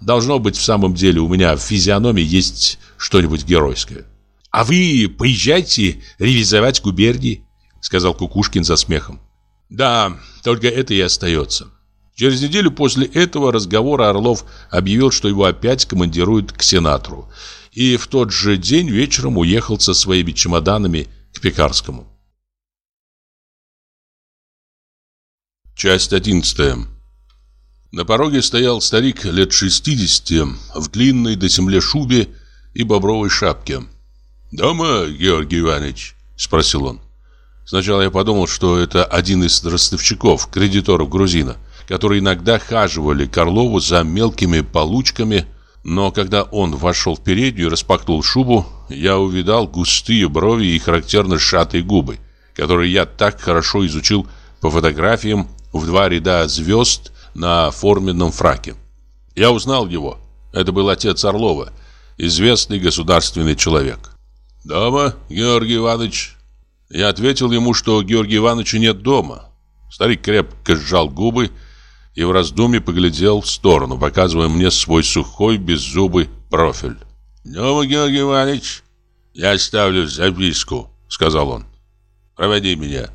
Должно быть, в самом деле у меня в физиономии есть что-нибудь геройское. А вы поезжайте ревизовать губернии, сказал Кукушкин за смехом. Да, только это и остается. Через неделю после этого разговора Орлов объявил, что его опять командируют к сенатору и в тот же день вечером уехал со своими чемоданами к Пекарскому. Часть одиннадцатая. На пороге стоял старик лет 60 в длинной до земле шубе и бобровой шапке. «Дома, Георгий Иванович?» – спросил он. Сначала я подумал, что это один из ростовщиков, кредиторов грузина, которые иногда хаживали к Орлову за мелкими получками – но когда он вошел в переднюю и распахнул шубу, я увидал густые брови и характерно сжатые губы, которые я так хорошо изучил по фотографиям в два ряда звезд на форменном фраке. Я узнал его. Это был отец Орлова, известный государственный человек. «Дома, Георгий Иванович?» Я ответил ему, что Георгия Ивановича нет дома. Старик крепко сжал губы и в раздумье поглядел в сторону, показывая мне свой сухой беззубый профиль. «Ну, Георгий Иванович, я оставлю записку», — сказал он. «Проводи меня».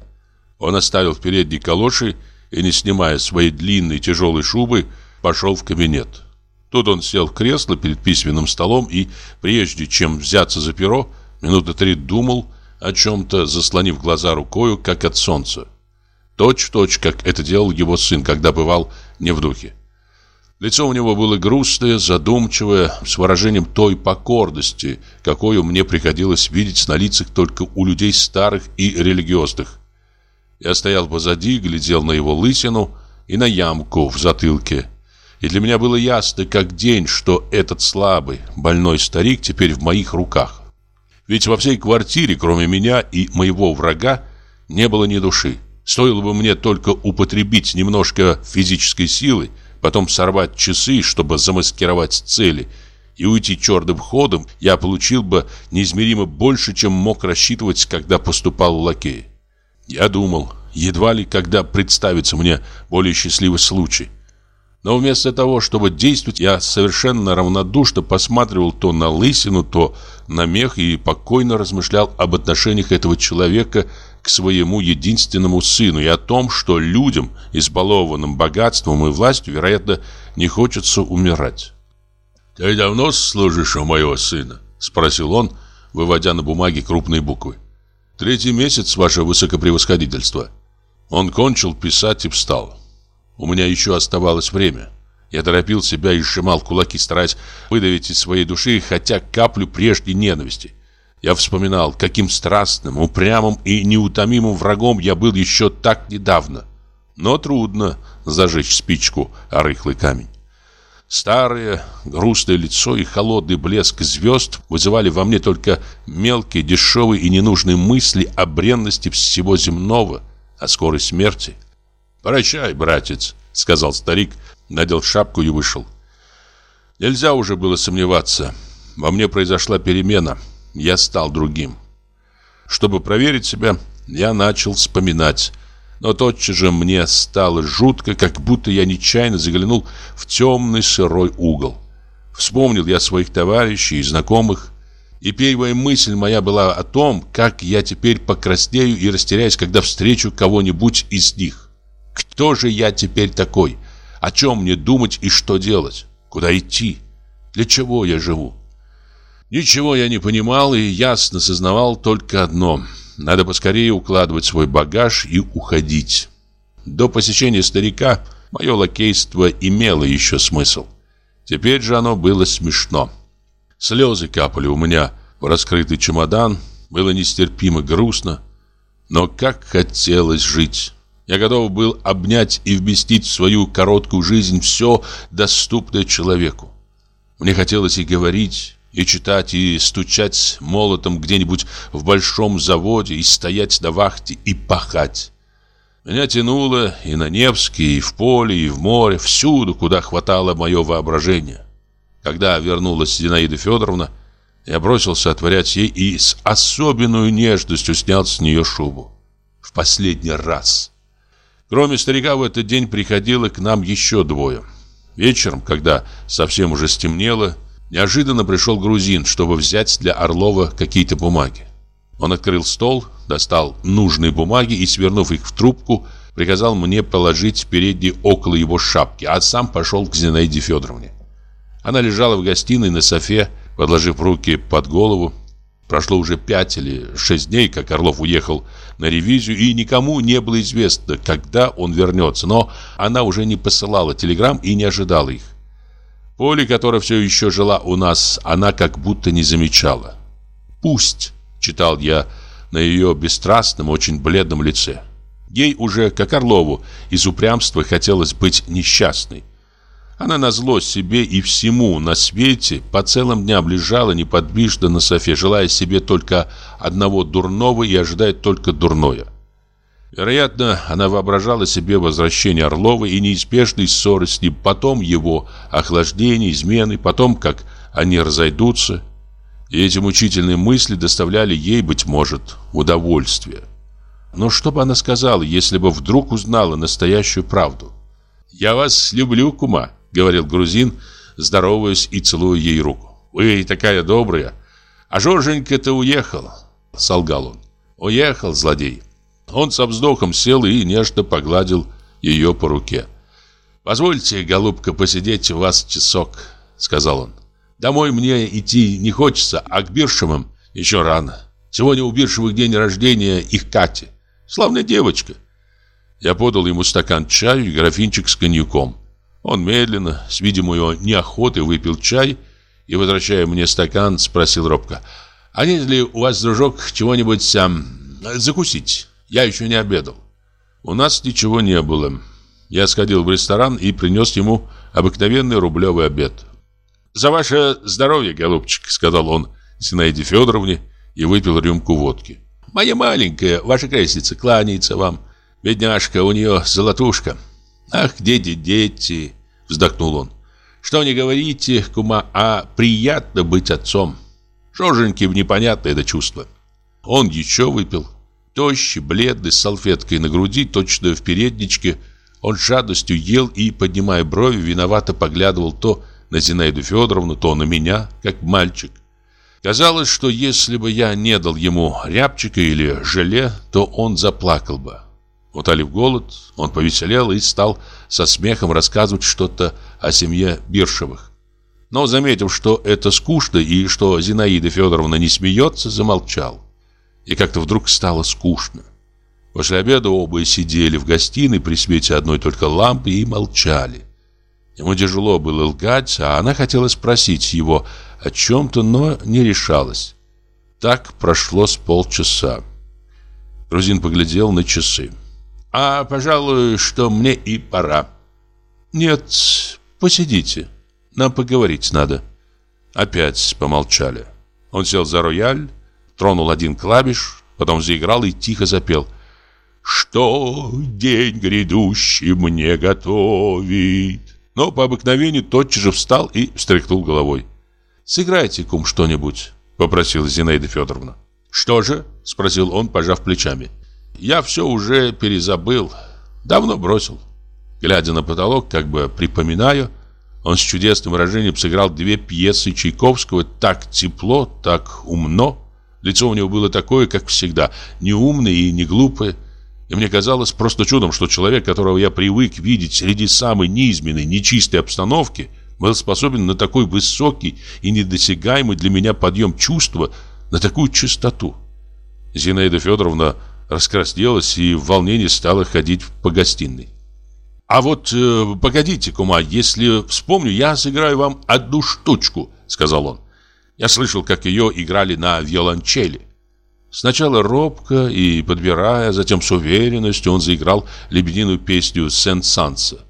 Он оставил в передней калоши и, не снимая своей длинной тяжелой шубы, пошел в кабинет. Тут он сел в кресло перед письменным столом и, прежде чем взяться за перо, минуты три думал о чем-то, заслонив глаза рукою, как от солнца. Точь-в-точь, как это делал его сын, когда бывал не в духе. Лицо у него было грустное, задумчивое, с выражением той покорности, какую мне приходилось видеть на лицах только у людей старых и религиозных. Я стоял позади, глядел на его лысину и на ямку в затылке. И для меня было ясно, как день, что этот слабый, больной старик теперь в моих руках. Ведь во всей квартире, кроме меня и моего врага, не было ни души. Стоило бы мне только употребить немножко физической силы, потом сорвать часы, чтобы замаскировать цели, и уйти черным ходом, я получил бы неизмеримо больше, чем мог рассчитывать, когда поступал в лакеи. Я думал, едва ли когда представится мне более счастливый случай. Но вместо того, чтобы действовать, я совершенно равнодушно посматривал то на лысину, то на мех и покойно размышлял об отношениях этого человека к своему единственному сыну и о том, что людям, избалованным богатством и властью, вероятно, не хочется умирать. «Ты давно служишь у моего сына?» – спросил он, выводя на бумаге крупные буквы. «Третий месяц, ваше высокопревосходительство». Он кончил писать и встал. У меня еще оставалось время. Я торопил себя и сжимал кулаки, стараясь выдавить из своей души хотя каплю прежней ненависти. Я вспоминал, каким страстным, упрямым и неутомимым врагом я был еще так недавно. Но трудно зажечь спичку о рыхлый камень. Старое, грустное лицо и холодный блеск звезд вызывали во мне только мелкие, дешевые и ненужные мысли о бренности всего земного, о скорой смерти. «Прощай, братец», — сказал старик, надел шапку и вышел. Нельзя уже было сомневаться. Во мне произошла перемена — я стал другим. Чтобы проверить себя, я начал вспоминать. Но тотчас же мне стало жутко, как будто я нечаянно заглянул в темный сырой угол. Вспомнил я своих товарищей и знакомых. И первая мысль моя была о том, как я теперь покраснею и растеряюсь, когда встречу кого-нибудь из них. Кто же я теперь такой? О чем мне думать и что делать? Куда идти? Для чего я живу? Ничего я не понимал и ясно сознавал только одно. Надо поскорее укладывать свой багаж и уходить. До посещения старика мое лакейство имело еще смысл. Теперь же оно было смешно. Слезы капали у меня в раскрытый чемодан. Было нестерпимо грустно. Но как хотелось жить. Я готов был обнять и вместить в свою короткую жизнь все, доступное человеку. Мне хотелось и говорить, и читать, и стучать молотом где-нибудь в большом заводе, и стоять на вахте, и пахать. Меня тянуло и на Невский, и в поле, и в море, всюду, куда хватало мое воображение. Когда вернулась Зинаида Федоровна, я бросился отворять ей и с особенной нежностью снял с нее шубу. В последний раз. Кроме старика в этот день приходило к нам еще двое. Вечером, когда совсем уже стемнело, Неожиданно пришел грузин, чтобы взять для Орлова какие-то бумаги. Он открыл стол, достал нужные бумаги и, свернув их в трубку, приказал мне положить передние около его шапки, а сам пошел к Зинаиде Федоровне. Она лежала в гостиной на софе, подложив руки под голову. Прошло уже пять или шесть дней, как Орлов уехал на ревизию, и никому не было известно, когда он вернется, но она уже не посылала телеграмм и не ожидала их. Поле, которая все еще жила у нас, она как будто не замечала. «Пусть», — читал я на ее бесстрастном, очень бледном лице. Ей уже, как Орлову, из упрямства хотелось быть несчастной. Она назло себе и всему на свете по целым дням лежала неподвижно на софе, желая себе только одного дурного и ожидая только дурное. Вероятно, она воображала себе возвращение Орлова и неизбежной ссоры с ним, потом его охлаждение, измены, потом, как они разойдутся. И эти мучительные мысли доставляли ей, быть может, удовольствие. Но что бы она сказала, если бы вдруг узнала настоящую правду? «Я вас люблю, кума», — говорил грузин, здороваясь и целуя ей руку. «Вы такая добрая. А Жорженька-то уехал», — солгал он. «Уехал, злодей. Он со вздохом сел и нежно погладил ее по руке. «Позвольте, голубка, посидеть у вас часок», — сказал он. «Домой мне идти не хочется, а к Биршевым еще рано. Сегодня у Биршевых день рождения их Кати. Славная девочка». Я подал ему стакан чаю и графинчик с коньяком. Он медленно, с видимой неохотой, выпил чай и, возвращая мне стакан, спросил робко, «А нет ли у вас, дружок, чего-нибудь эм, закусить? Я еще не обедал». У нас ничего не было. Я сходил в ресторан и принес ему обыкновенный рублевый обед. «За ваше здоровье, голубчик», — сказал он Зинаиде Федоровне и выпил рюмку водки. «Моя маленькая, ваша крестница, кланяется вам. Бедняжка, у нее золотушка». «Ах, дети, дети!» — вздохнул он. «Что не говорите, кума, а приятно быть отцом. Жоженьки непонятно это чувство». Он еще выпил. Тощий, бледный, с салфеткой на груди, точно в передничке, он с жадностью ел и, поднимая брови, виновато поглядывал то на Зинаиду Федоровну, то на меня, как мальчик. Казалось, что если бы я не дал ему рябчика или желе, то он заплакал бы. Утолив голод, он повеселел и стал со смехом рассказывать что-то о семье Биршевых. Но, заметив, что это скучно и что Зинаида Федоровна не смеется, замолчал. И как-то вдруг стало скучно. После обеда оба сидели в гостиной при свете одной только лампы и молчали. Ему тяжело было лгать, а она хотела спросить его о чем-то, но не решалась. Так прошло с полчаса. Грузин поглядел на часы. «А, пожалуй, что мне и пора». «Нет, посидите. Нам поговорить надо». Опять помолчали. Он сел за рояль, тронул один клавиш, потом заиграл и тихо запел «Что день грядущий мне готовит?» Но по обыкновению тотчас же встал и встряхнул головой. «Сыграйте, кум, что-нибудь», — попросила Зинаида Федоровна. «Что же?» — спросил он, пожав плечами. «Я все уже перезабыл. Давно бросил». Глядя на потолок, как бы припоминаю, он с чудесным выражением сыграл две пьесы Чайковского так тепло, так умно. Лицо у него было такое, как всегда, не умное и не глупое. И мне казалось просто чудом, что человек, которого я привык видеть среди самой неизменной, нечистой обстановки, был способен на такой высокий и недосягаемый для меня подъем чувства, на такую чистоту. Зинаида Федоровна раскраснелась и в волнении стала ходить по гостиной. «А вот, э, погодите, кума, если вспомню, я сыграю вам одну штучку», — сказал он. Я слышал, как ее играли на виолончели. Сначала робко и подбирая, затем с уверенностью он заиграл лебединую песню Сен-Санса.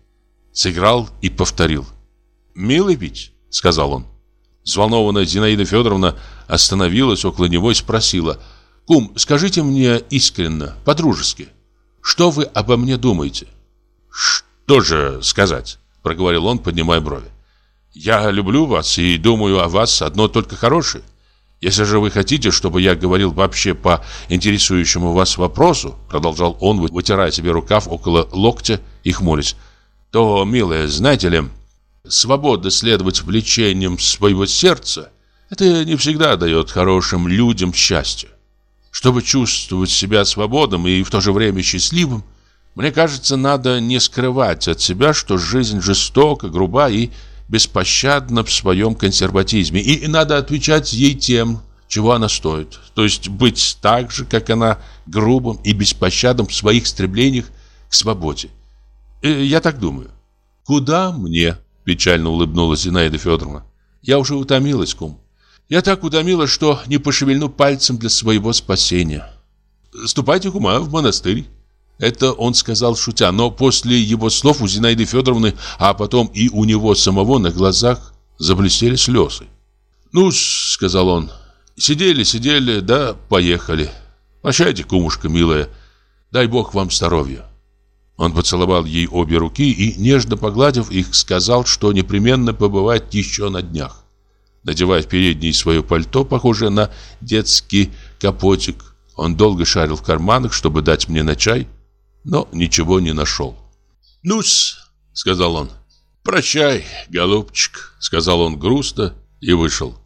Сыграл и повторил. «Милый ведь?» — сказал он. Взволнованная Зинаида Федоровна остановилась около него и спросила. «Кум, скажите мне искренно, по-дружески, что вы обо мне думаете?» «Что же сказать?» — проговорил он, поднимая брови. «Я люблю вас и думаю о вас одно только хорошее. Если же вы хотите, чтобы я говорил вообще по интересующему вас вопросу, продолжал он, вытирая себе рукав около локтя и хмурясь, то, милая, знаете ли, свобода следовать влечениям своего сердца, это не всегда дает хорошим людям счастье. Чтобы чувствовать себя свободным и в то же время счастливым, мне кажется, надо не скрывать от себя, что жизнь жестока, груба и беспощадна в своем консерватизме, и надо отвечать ей тем, чего она стоит. То есть быть так же, как она, грубым и беспощадным в своих стремлениях к свободе. Э, я так думаю. «Куда мне?» – печально улыбнулась Зинаида Федоровна. «Я уже утомилась, кум. Я так утомилась, что не пошевельну пальцем для своего спасения. Ступайте, кума, в монастырь. Это он сказал шутя, но после его слов у Зинаиды Федоровны, а потом и у него самого на глазах заблестели слезы. «Ну, — сказал он, — сидели, сидели, да поехали. Прощайте, кумушка милая, дай Бог вам здоровья». Он поцеловал ей обе руки и, нежно погладив их, сказал, что непременно побывает еще на днях. Надевая в переднее свое пальто, похожее на детский капотик, он долго шарил в карманах, чтобы дать мне на чай, но ничего не нашел. «Ну-с», — сказал он. «Прощай, голубчик», — сказал он грустно и вышел.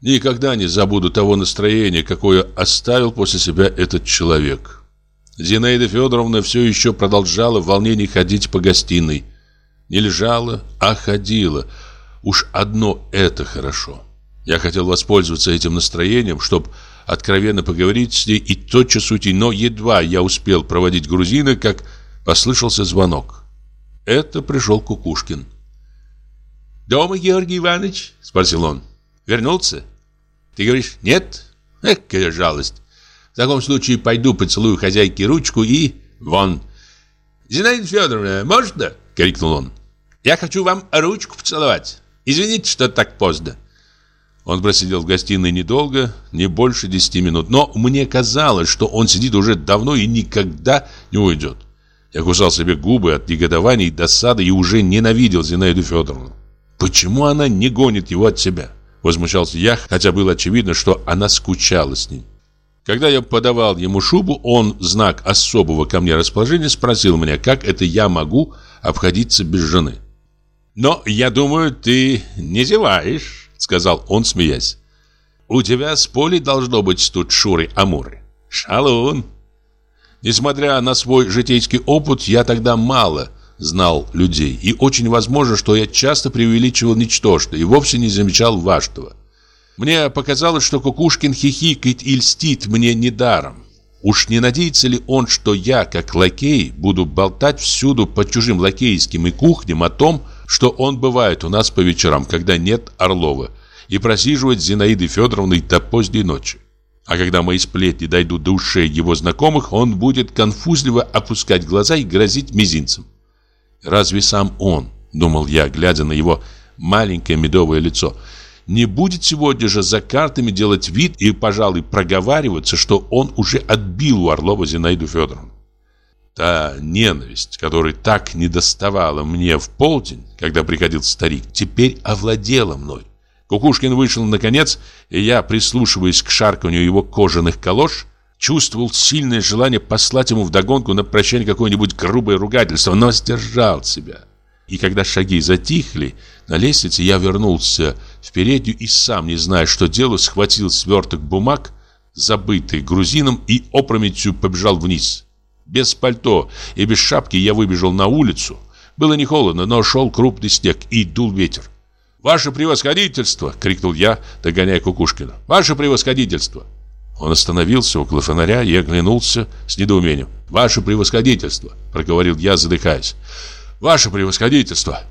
Никогда не забуду того настроения, какое оставил после себя этот человек. Зинаида Федоровна все еще продолжала в волнении ходить по гостиной. Не лежала, а ходила. Уж одно это хорошо. Я хотел воспользоваться этим настроением, чтобы откровенно поговорить с ней и тотчас уйти, но едва я успел проводить грузина, как послышался звонок. Это пришел Кукушкин. «Дома, Георгий Иванович?» – спросил он. «Вернулся?» «Ты говоришь, нет? Эх, какая жалость. В таком случае пойду поцелую хозяйке ручку и... вон!» «Зинаида Федоровна, можно?» – крикнул он. «Я хочу вам ручку поцеловать. Извините, что так поздно». Он просидел в гостиной недолго, не больше десяти минут, но мне казалось, что он сидит уже давно и никогда не уйдет. Я кусал себе губы от негодования и досады и уже ненавидел Зинаиду Федоровну. Почему она не гонит его от себя? Возмущался я, хотя было очевидно, что она скучала с ним. Когда я подавал ему шубу, он, знак особого ко мне расположения, спросил меня, как это я могу обходиться без жены. «Но я думаю, ты не зеваешь», сказал он, смеясь. У тебя с Полей должно быть тут шуры-амуры. Шалун. Несмотря на свой житейский опыт, я тогда мало знал людей, и очень возможно, что я часто преувеличивал ничтожно и вовсе не замечал важного. Мне показалось, что Кукушкин хихикает и льстит мне недаром. Уж не надеется ли он, что я, как лакей, буду болтать всюду по чужим лакейским и кухням о том, что он бывает у нас по вечерам, когда нет Орлова, и просиживает с Зинаидой Федоровной до поздней ночи. А когда мои сплетни дойдут до ушей его знакомых, он будет конфузливо опускать глаза и грозить мизинцем. Разве сам он, думал я, глядя на его маленькое медовое лицо, не будет сегодня же за картами делать вид и, пожалуй, проговариваться, что он уже отбил у Орлова Зинаиду Федоровну. Та ненависть, которая так недоставала мне в полдень, когда приходил старик, теперь овладела мной. Кукушкин вышел наконец, и я, прислушиваясь к шарканью его кожаных калош, чувствовал сильное желание послать ему вдогонку на прощание какое-нибудь грубое ругательство, но сдержал себя. И когда шаги затихли, на лестнице я вернулся в переднюю и сам, не зная, что делаю, схватил сверток бумаг, забытый грузином, и опрометью побежал вниз. Без пальто и без шапки я выбежал на улицу. Было не холодно, но шел крупный снег и дул ветер. «Ваше превосходительство!» — крикнул я, догоняя Кукушкина. «Ваше превосходительство!» Он остановился около фонаря и оглянулся с недоумением. «Ваше превосходительство!» — проговорил я, задыхаясь. «Ваше превосходительство!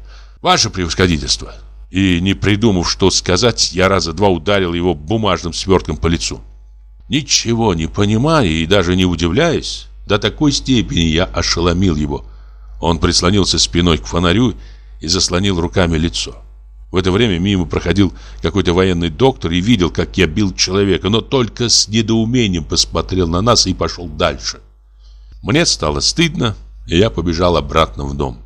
Ваше превосходительство!» И, не придумав, что сказать, я раза два ударил его бумажным свертком по лицу. Ничего не понимая и даже не удивляясь, до такой степени я ошеломил его. Он прислонился спиной к фонарю и заслонил руками лицо. В это время мимо проходил какой-то военный доктор и видел, как я бил человека, но только с недоумением посмотрел на нас и пошел дальше. Мне стало стыдно, и я побежал обратно в дом.